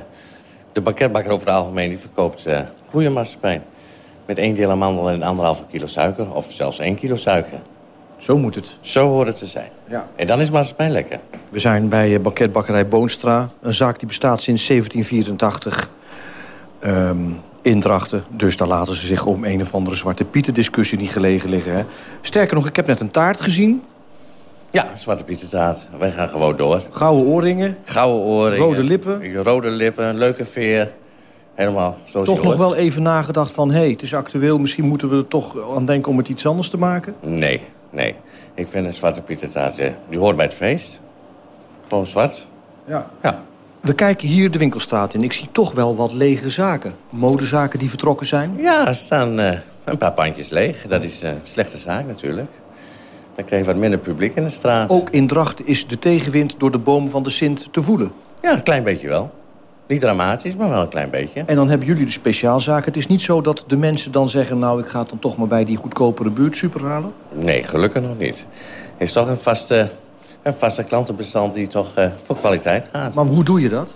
de banketbakker over het algemeen die verkoopt uh, goede marsepein. Met één deel amandel en anderhalve kilo suiker. Of zelfs één kilo suiker. Zo moet het. Zo hoort het te zijn. Ja. En dan is marsepein lekker. We zijn bij banketbakkerij Boonstra. Een zaak die bestaat sinds 1784 um, in Drachten. Dus daar laten ze zich om een of andere zwarte pieten discussie niet gelegen liggen. Hè? Sterker nog, ik heb net een taart gezien. Ja, zwarte pietentaart. Wij gaan gewoon door. Gouden oorringen. Gouden oorringen. Rode lippen. Rode lippen, leuke veer. Helemaal zoals Toch nog wel even nagedacht van... hé, hey, het is actueel, misschien moeten we er toch aan denken om het iets anders te maken? Nee, nee. Ik vind een zwarte pietertaart, die hoort bij het feest. Gewoon zwart. Ja. Ja. We kijken hier de winkelstraat in. Ik zie toch wel wat lege zaken. Modezaken die vertrokken zijn. Ja, er staan uh, een paar pandjes leeg. Dat is een slechte zaak natuurlijk. Dan krijg je wat minder publiek in de straat. Ook in Drachten is de tegenwind door de boom van de Sint te voelen. Ja, een klein beetje wel. Niet dramatisch, maar wel een klein beetje. En dan hebben jullie de speciaalzaken. Het is niet zo dat de mensen dan zeggen... nou, ik ga het dan toch maar bij die goedkopere buurt super halen? Nee, gelukkig nog niet. Het is toch een vaste, een vaste klantenbestand die toch uh, voor kwaliteit gaat. Maar hoe doe je dat?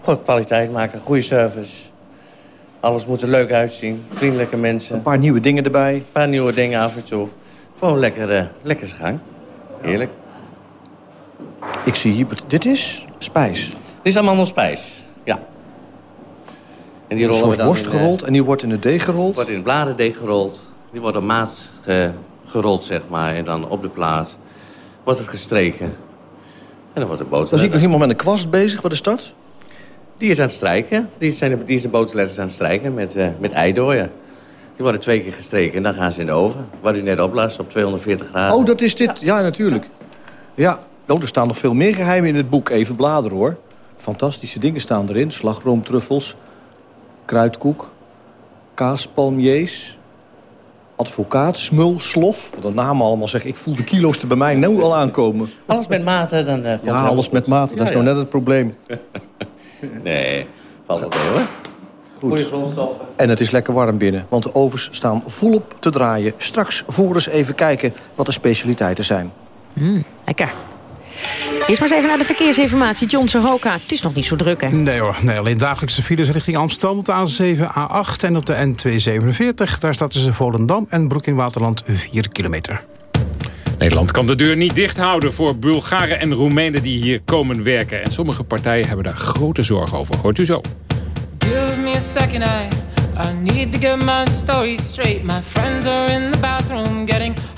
Gewoon kwaliteit maken, goede service. Alles moet er leuk uitzien, vriendelijke mensen. Een paar nieuwe dingen erbij. Een paar nieuwe dingen af en toe. Gewoon lekker, uh, lekker zijn gang. Heerlijk. Ik zie hier, dit is spijs. Dit is allemaal spijs. En die een rollen soort we dan worst in, gerold en die wordt in het deeg gerold? wordt in bladerdeeg gerold. Die wordt op maat ge, gerold, zeg maar. En dan op de plaat wordt het gestreken. En dan wordt de boter... Dan zie ik nog iemand met een kwast bezig. Wat is dat? Die is aan het strijken. Die, zijn, die is de boterletters aan het strijken met, uh, met eidooien. Die worden twee keer gestreken en dan gaan ze in de oven. Wat u net oplas, op 240 graden. Oh, dat is dit. Ja, natuurlijk. Ja, oh, er staan nog veel meer geheimen in het boek. Even bladeren, hoor. Fantastische dingen staan erin. Slagroomtruffels, kruidkoek, kaaspalmiers, advocaat, smul, slof. Wat de namen allemaal zeggen. Ik voel de kilo's er bij mij nu al aankomen. Alles met mate, dan uh, komt Ja, alles met mate. Dat is Ja, nou ja. net het probleem. Nee, valt wel mee, hoor. Goed. Goeie grondstoffen. En het is lekker warm binnen, want de ovens staan volop te draaien. Straks voor eens even kijken wat de specialiteiten zijn. Mm, lekker. Eerst maar eens even naar de verkeersinformatie. John Sohoka, het is nog niet zo druk, hè? Nee hoor, nee, alleen dagelijkse files richting Amsterdam op de A7, A8 en op de N247. Daar staat tussen Volendam en Broek in Waterland 4 kilometer. Nederland kan de deur niet dicht houden voor Bulgaren en Roemenen die hier komen werken. En sommige partijen hebben daar grote zorgen over. Hoort u zo. Give me a second, I, I need to get my story straight. My friends are in the bathroom getting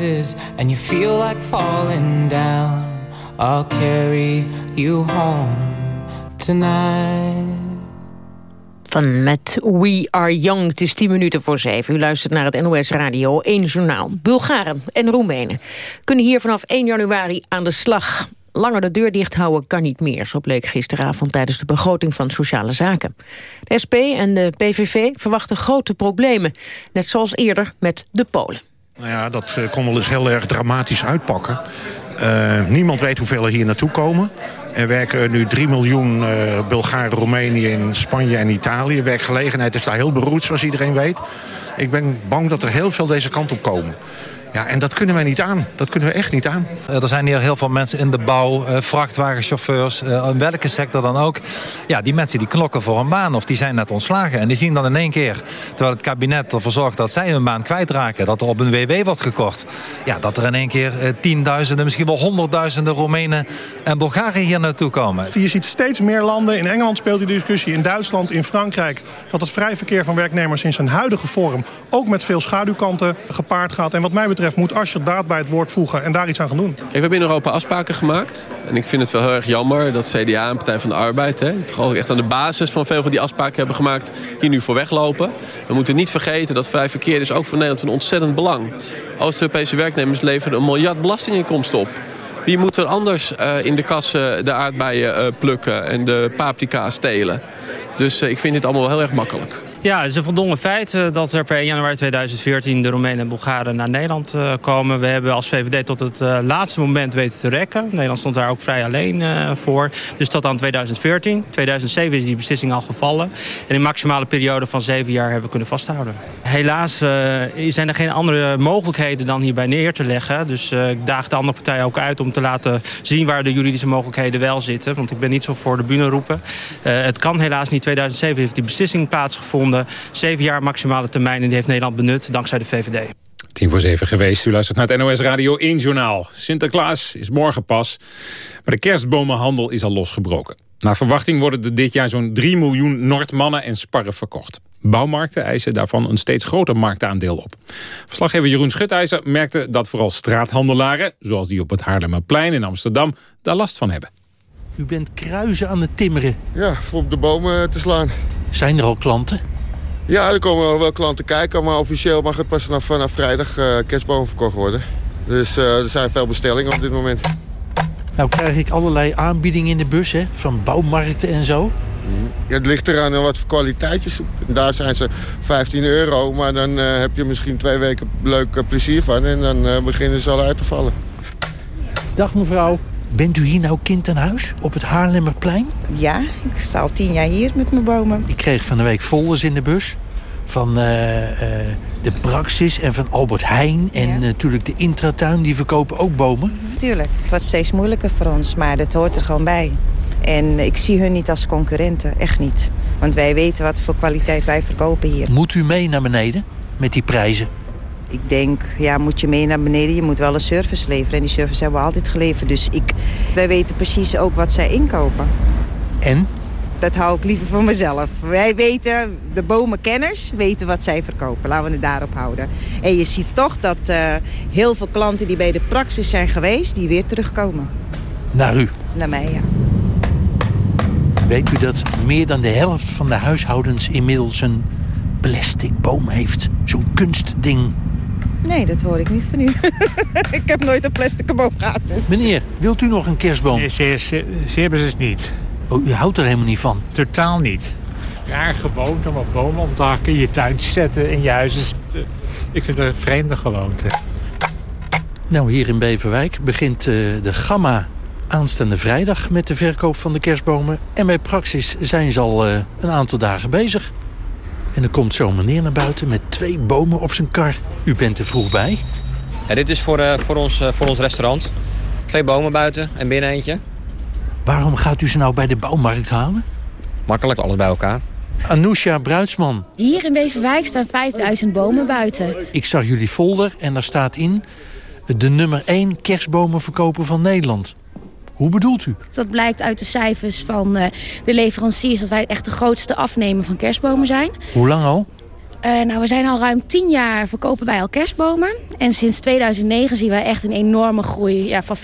And you feel like falling down, I'll carry you home tonight. Van met We Are Young. Het is 10 minuten voor 7. U luistert naar het NOS Radio 1 Journaal. Bulgaren en Roemenen kunnen hier vanaf 1 januari aan de slag. Langer de deur dicht houden kan niet meer, zo bleek gisteravond tijdens de begroting van Sociale Zaken. De SP en de PVV verwachten grote problemen, net zoals eerder met de Polen. Nou ja, dat eh, kon wel eens heel erg dramatisch uitpakken. Eh, niemand weet hoeveel er hier naartoe komen. Er werken nu 3 miljoen eh Bulgaren, Roemenië in Spanje en Italië. Werkgelegenheid is daar heel beroerd, zoals iedereen weet. Ik ben bang dat er heel veel deze kant op komen. Ja, en dat kunnen wij niet aan. Dat kunnen we echt niet aan. Eh, Er zijn hier heel veel mensen in de bouw, eh, vrachtwagenchauffeurs, eh, in welke sector dan ook. Ja, die mensen die knokken voor een baan of die zijn net ontslagen. En die zien dan in één keer, terwijl het kabinet ervoor zorgt dat zij hun baan kwijtraken, dat er op een WW wordt gekort. Ja, dat er in één keer tienduizenden, misschien wel honderdduizenden Roemenen en Bulgaren hier naartoe komen. Je ziet steeds meer landen, in Engeland speelt die discussie, in Duitsland, in Frankrijk... dat het vrij verkeer van werknemers in zijn huidige vorm... ook met veel schaduwkanten gepaard gaat. En wat mij betreft moet Asscher daad bij het woord voegen en daar iets aan gaan doen. Kijk, we hebben in Europa afspraken gemaakt. En ik vind het wel heel erg jammer dat CDA en Partij van de Arbeid... Hè, toch echt aan de basis van veel van die afspraken hebben gemaakt... hier nu voor weglopen. We moeten niet vergeten dat vrij verkeer is ook voor Nederland van ontzettend belang. Oost-Europese werknemers leveren een miljard belastinginkomsten op. Wie moet er anders eh, in de kassen de aardbeien eh, plukken en de paprika stelen? Dus ik vind dit allemaal wel heel erg makkelijk. Ja, het is een voldongen feit uh, dat er per 1 januari 2014 de Roemenen en Bulgaren naar Nederland uh, komen. We hebben als VVD tot het uh, laatste moment weten te rekken. Nederland stond daar ook vrij alleen voor. Dus tot aan 2014. 2007 is die beslissing al gevallen. En die maximale periode van zeven jaar hebben we kunnen vasthouden. Helaas zijn er geen andere mogelijkheden dan hierbij neer te leggen. Dus ik daag de andere partijen ook uit om te laten zien waar de juridische mogelijkheden wel zitten. Want ik ben niet zo voor de bühne roepen. het kan helaas niet. 2007 heeft die beslissing plaatsgevonden. Zeven jaar maximale termijn en die heeft Nederland benut dankzij de VVD. Tien voor zeven geweest. U luistert naar het NOS Radio 1 Journaal. Sinterklaas is morgen pas, maar de kerstbomenhandel is al losgebroken. Naar verwachting worden er dit jaar zo'n 3 miljoen Noordmannen en sparren verkocht. Bouwmarkten eisen daarvan een steeds groter marktaandeel op. Verslaggever Jeroen Schutijzer merkte dat vooral straathandelaren... zoals die op het Haarlemmerplein in Amsterdam, daar last van hebben. U bent kruisen aan het timmeren. Ja, voor op de bomen te slaan. Zijn er al klanten? Ja, er komen wel klanten kijken, maar officieel mag het pas vanaf, vanaf vrijdag uh, kerstbomen verkocht worden. Dus uh, er zijn veel bestellingen op dit moment. Nou krijg ik allerlei aanbiedingen in de bus, hè, van bouwmarkten en zo. Ja, het ligt eraan wat voor kwaliteit je zoekt. En daar zijn ze 15 euro, maar dan uh, heb je misschien twee weken leuk plezier van. En dan beginnen ze al uit te vallen. Dag mevrouw. Bent u hier nou kind aan huis, op het Haarlemmerplein? Ja, ik sta al tien jaar hier met mijn bomen. Ik kreeg van de week folders in de bus van uh, uh, de Praxis en van Albert Heijn. En ja. natuurlijk de Intratuin, die verkopen ook bomen. Tuurlijk, het wordt steeds moeilijker voor ons, maar dat hoort er gewoon bij. En ik zie hun niet als concurrenten, echt niet. Want wij weten wat voor kwaliteit wij verkopen hier. Moet u mee naar beneden met die prijzen? Ik denk, ja, moet je mee naar beneden. Je moet wel een service leveren. En die service hebben we altijd geleverd. Dus ik, wij weten precies ook wat zij inkopen. En? Dat hou ik liever voor mezelf. Wij weten, de bomenkenners weten wat zij verkopen. Laten we het daarop houden. En je ziet toch dat uh, heel veel klanten die bij de praxis zijn geweest... die weer terugkomen. Naar u? Naar mij, ja. Weet u dat meer dan de helft van de huishoudens inmiddels een plastic boom heeft? Zo'n kunstding Nee, dat hoor ik niet van u. ik heb nooit een plastic boom gehad. Dus. Meneer, wilt u nog een kerstboom? Nee, ze, ze, ze hebben ze niet. Oh, u houdt er helemaal niet van? Totaal niet. Ja, gewoonte om een bomen om te hakken, in je tuin te zetten, in je huizen. Ik vind het een vreemde gewoonte. Nou, hier in Beverwijk begint uh, de Gamma aanstaande vrijdag met de verkoop van de kerstbomen. En bij Praxis zijn ze al uh, een aantal dagen bezig. En er komt zo'n meneer naar buiten met twee bomen op zijn kar. U bent er vroeg bij. Ja, dit is voor, uh, voor, ons, uh, voor ons restaurant. Twee bomen buiten en binnen eentje. Waarom gaat u ze nou bij de bouwmarkt halen? Makkelijk, alles bij elkaar. Anousha Bruidsman. Hier in Beverwijk staan 5000 bomen buiten. Ik zag jullie folder en daar staat in... de nummer 1 kerstbomenverkoper van Nederland. Hoe bedoelt u? Dat blijkt uit de cijfers van uh, de leveranciers... dat wij echt de grootste afnemer van kerstbomen zijn. Hoe lang al? Uh, nou, we zijn al ruim tien jaar verkopen wij al kerstbomen. En sinds 2009 zien wij echt een enorme groei ja, van 50%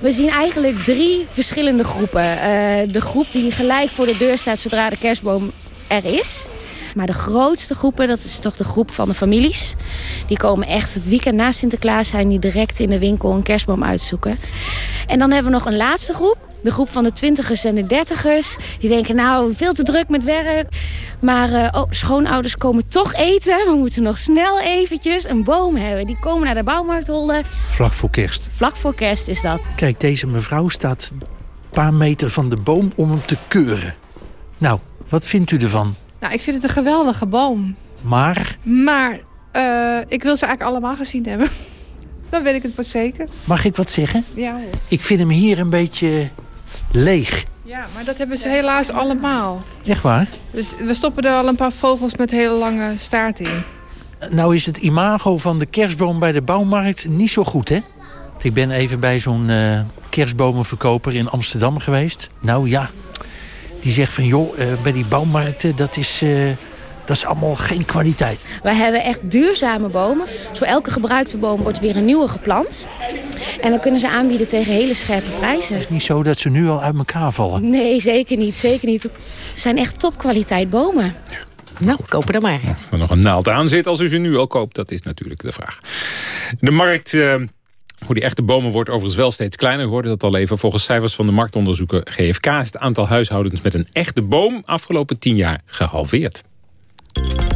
We zien eigenlijk drie verschillende groepen. Uh, de groep die gelijk voor de deur staat zodra de kerstboom er is. Maar de grootste groepen, dat is toch de groep van de families. Die komen echt het weekend na Sinterklaas zijn die direct in de winkel een kerstboom uitzoeken. En dan hebben we nog een laatste groep. De groep van de twintigers en de dertigers. Die denken, nou, veel te druk met werk. Maar uh, oh, schoonouders komen toch eten. We moeten nog snel eventjes een boom hebben. Die komen naar de bouwmarkt hollen. Vlak voor kerst. Vlak voor kerst is dat. Kijk, deze mevrouw staat een paar meter van de boom om hem te keuren. Nou, wat vindt u ervan? Nou, ik vind het een geweldige boom. Maar? Maar uh, ik wil ze eigenlijk allemaal gezien hebben. Dan weet ik het voor zeker. Mag ik wat zeggen? Ja hoor. Ik vind hem hier een beetje leeg. Ja, maar dat hebben ze helaas allemaal. Echt waar? Dus we stoppen er al een paar vogels met hele lange staart in. Nou is het imago van de kerstboom bij de bouwmarkt niet zo goed, hè? Ik ben even bij zo'n uh, kerstbomenverkoper in Amsterdam geweest. Nou ja, die zegt van joh, uh, bij die bouwmarkten, dat is, uh, dat is allemaal geen kwaliteit. Wij hebben echt duurzame bomen. Zo elke gebruikte boom wordt weer een nieuwe geplant. En we kunnen ze aanbieden tegen hele scherpe prijzen. Het is niet zo dat ze nu al uit elkaar vallen. Nee, zeker niet. Zeker niet. Het zijn echt topkwaliteit bomen. Nou, kopen er maar. Of er nog een naald aan zit als u ze nu al koopt, dat is natuurlijk de vraag. De markt... Uh Voor die echte bomen wordt overigens wel steeds kleiner. Hoorde dat al even. Volgens cijfers van de marktonderzoeker GFK... is het aantal huishoudens met een echte boom... afgelopen tien jaar gehalveerd.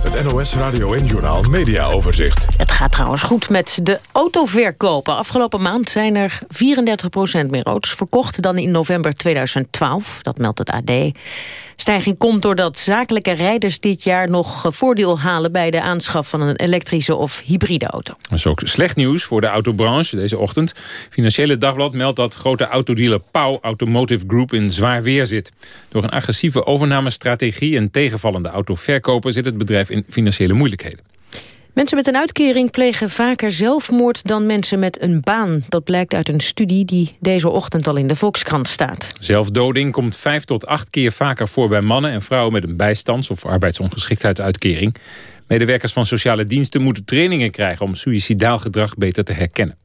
Het NOS Radio en Journaal Media Overzicht. Het gaat trouwens goed met de autoverkopen. Afgelopen maand zijn er 34% meer auto's verkocht dan in november 2012. Dat meldt het AD. Stijging komt doordat zakelijke rijders dit jaar nog voordeel halen... bij de aanschaf van een elektrische of hybride auto. Dat is ook slecht nieuws voor de autobranche deze ochtend. Financiële Dagblad meldt dat grote autodealer Pau Automotive Group in zwaar weer zit. Door een agressieve overnamestrategie en tegenvallende autoverkopen... zit het bedrijf in financiële moeilijkheden. Mensen met een uitkering plegen vaker zelfmoord dan mensen met een baan. Dat blijkt uit een studie die deze ochtend al in de Volkskrant staat. Zelfdoding komt vijf tot acht keer vaker voor bij mannen en vrouwen met een bijstands- of arbeidsongeschiktheidsuitkering. Medewerkers van sociale diensten moeten trainingen krijgen om suïcidaal gedrag beter te herkennen.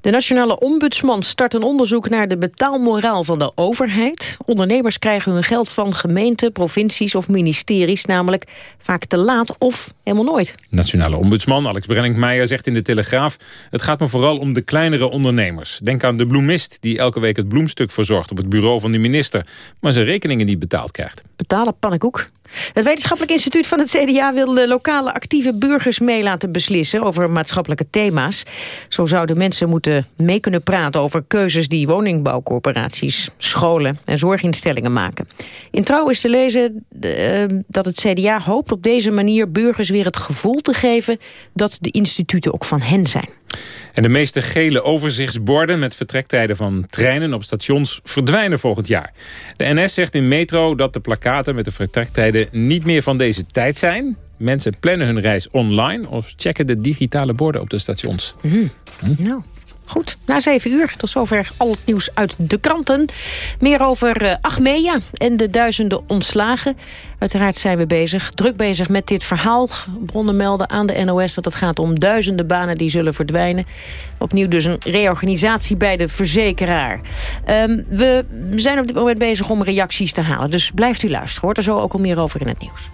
De nationale ombudsman start een onderzoek naar de betaalmoraal van de overheid. Ondernemers krijgen hun geld van gemeenten, provincies of ministeries... namelijk vaak te laat of helemaal nooit. Nationale ombudsman Alex Brenninkmeijer zegt in de Telegraaf... het gaat me vooral om de kleinere ondernemers. Denk aan de bloemist die elke week het bloemstuk verzorgt... op het bureau van de minister, maar zijn rekeningen niet betaald krijgt. Betalen pannenkoek. Het Wetenschappelijk Instituut van het CDA wil de lokale actieve burgers mee laten beslissen over maatschappelijke thema's. Zo zouden mensen moeten mee kunnen praten over keuzes die woningbouwcorporaties, scholen en zorginstellingen maken. In Trouw is te lezen uh, dat het CDA hoopt op deze manier burgers weer het gevoel te geven dat de instituten ook van hen zijn. En de meeste gele overzichtsborden met vertrektijden van treinen op stations verdwijnen volgend jaar. De NS zegt in Metro dat de plakaten met de vertrektijden niet meer van deze tijd zijn. Mensen plannen hun reis online of checken de digitale borden op de stations. Mm. Nou. Goed, na zeven uur. Tot zover al het nieuws uit de kranten. Meer over uh, Achmea en de duizenden ontslagen. Uiteraard zijn we bezig, druk bezig met dit verhaal. Bronnen melden aan de NOS dat het gaat om duizenden banen die zullen verdwijnen. Opnieuw dus een reorganisatie bij de verzekeraar. Um, we zijn op dit moment bezig om reacties te halen. Dus blijft u luisteren. Hoort er zo ook al meer over in het nieuws.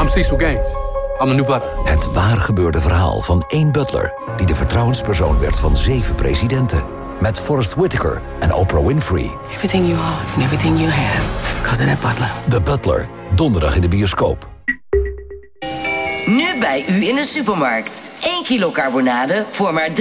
I'm Cecil Gaines. I'm the new butler. Het waar gebeurde verhaal van één butler... die de vertrouwenspersoon werd van zeven presidenten. Met Forrest Whitaker en Oprah Winfrey. Everything you are and everything you have is because of that butler. The Butler. Donderdag in de bioscoop. Nu bij u in de supermarkt. 1 kilo carbonade voor maar 3,99.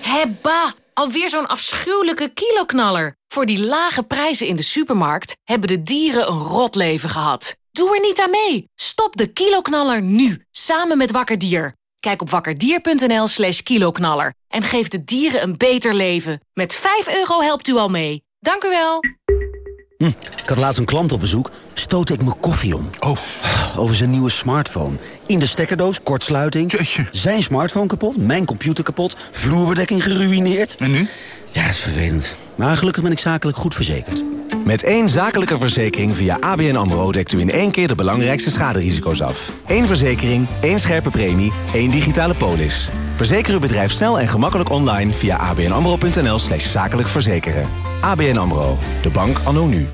Hebba, alweer zo'n afschuwelijke kiloknaller. Voor die lage prijzen in de supermarkt hebben de dieren een rot leven gehad. Doe er niet aan mee. Stop de kiloknaller nu, samen met Wakkerdier. Kijk op wakkerdier.nl slash kiloknaller en geef de dieren een beter leven. Met 5 euro helpt u al mee. Dank u wel. Hm, ik had laatst een klant op bezoek. Stootte ik mijn koffie om. Oh. Over zijn nieuwe smartphone. In de stekkerdoos, kortsluiting. Jeetje. Zijn smartphone kapot, mijn computer kapot. Vloerbedekking geruineerd. En nu? Ja, dat is vervelend. Maar gelukkig ben ik zakelijk goed verzekerd. Met één zakelijke verzekering via ABN AMRO... dekt u in één keer de belangrijkste schaderisico's af. Eén verzekering, één scherpe premie, één digitale polis. Verzeker uw bedrijf snel en gemakkelijk online... via abnamro.nl slash zakelijk verzekeren. ABN AMRO, de bank anno nu.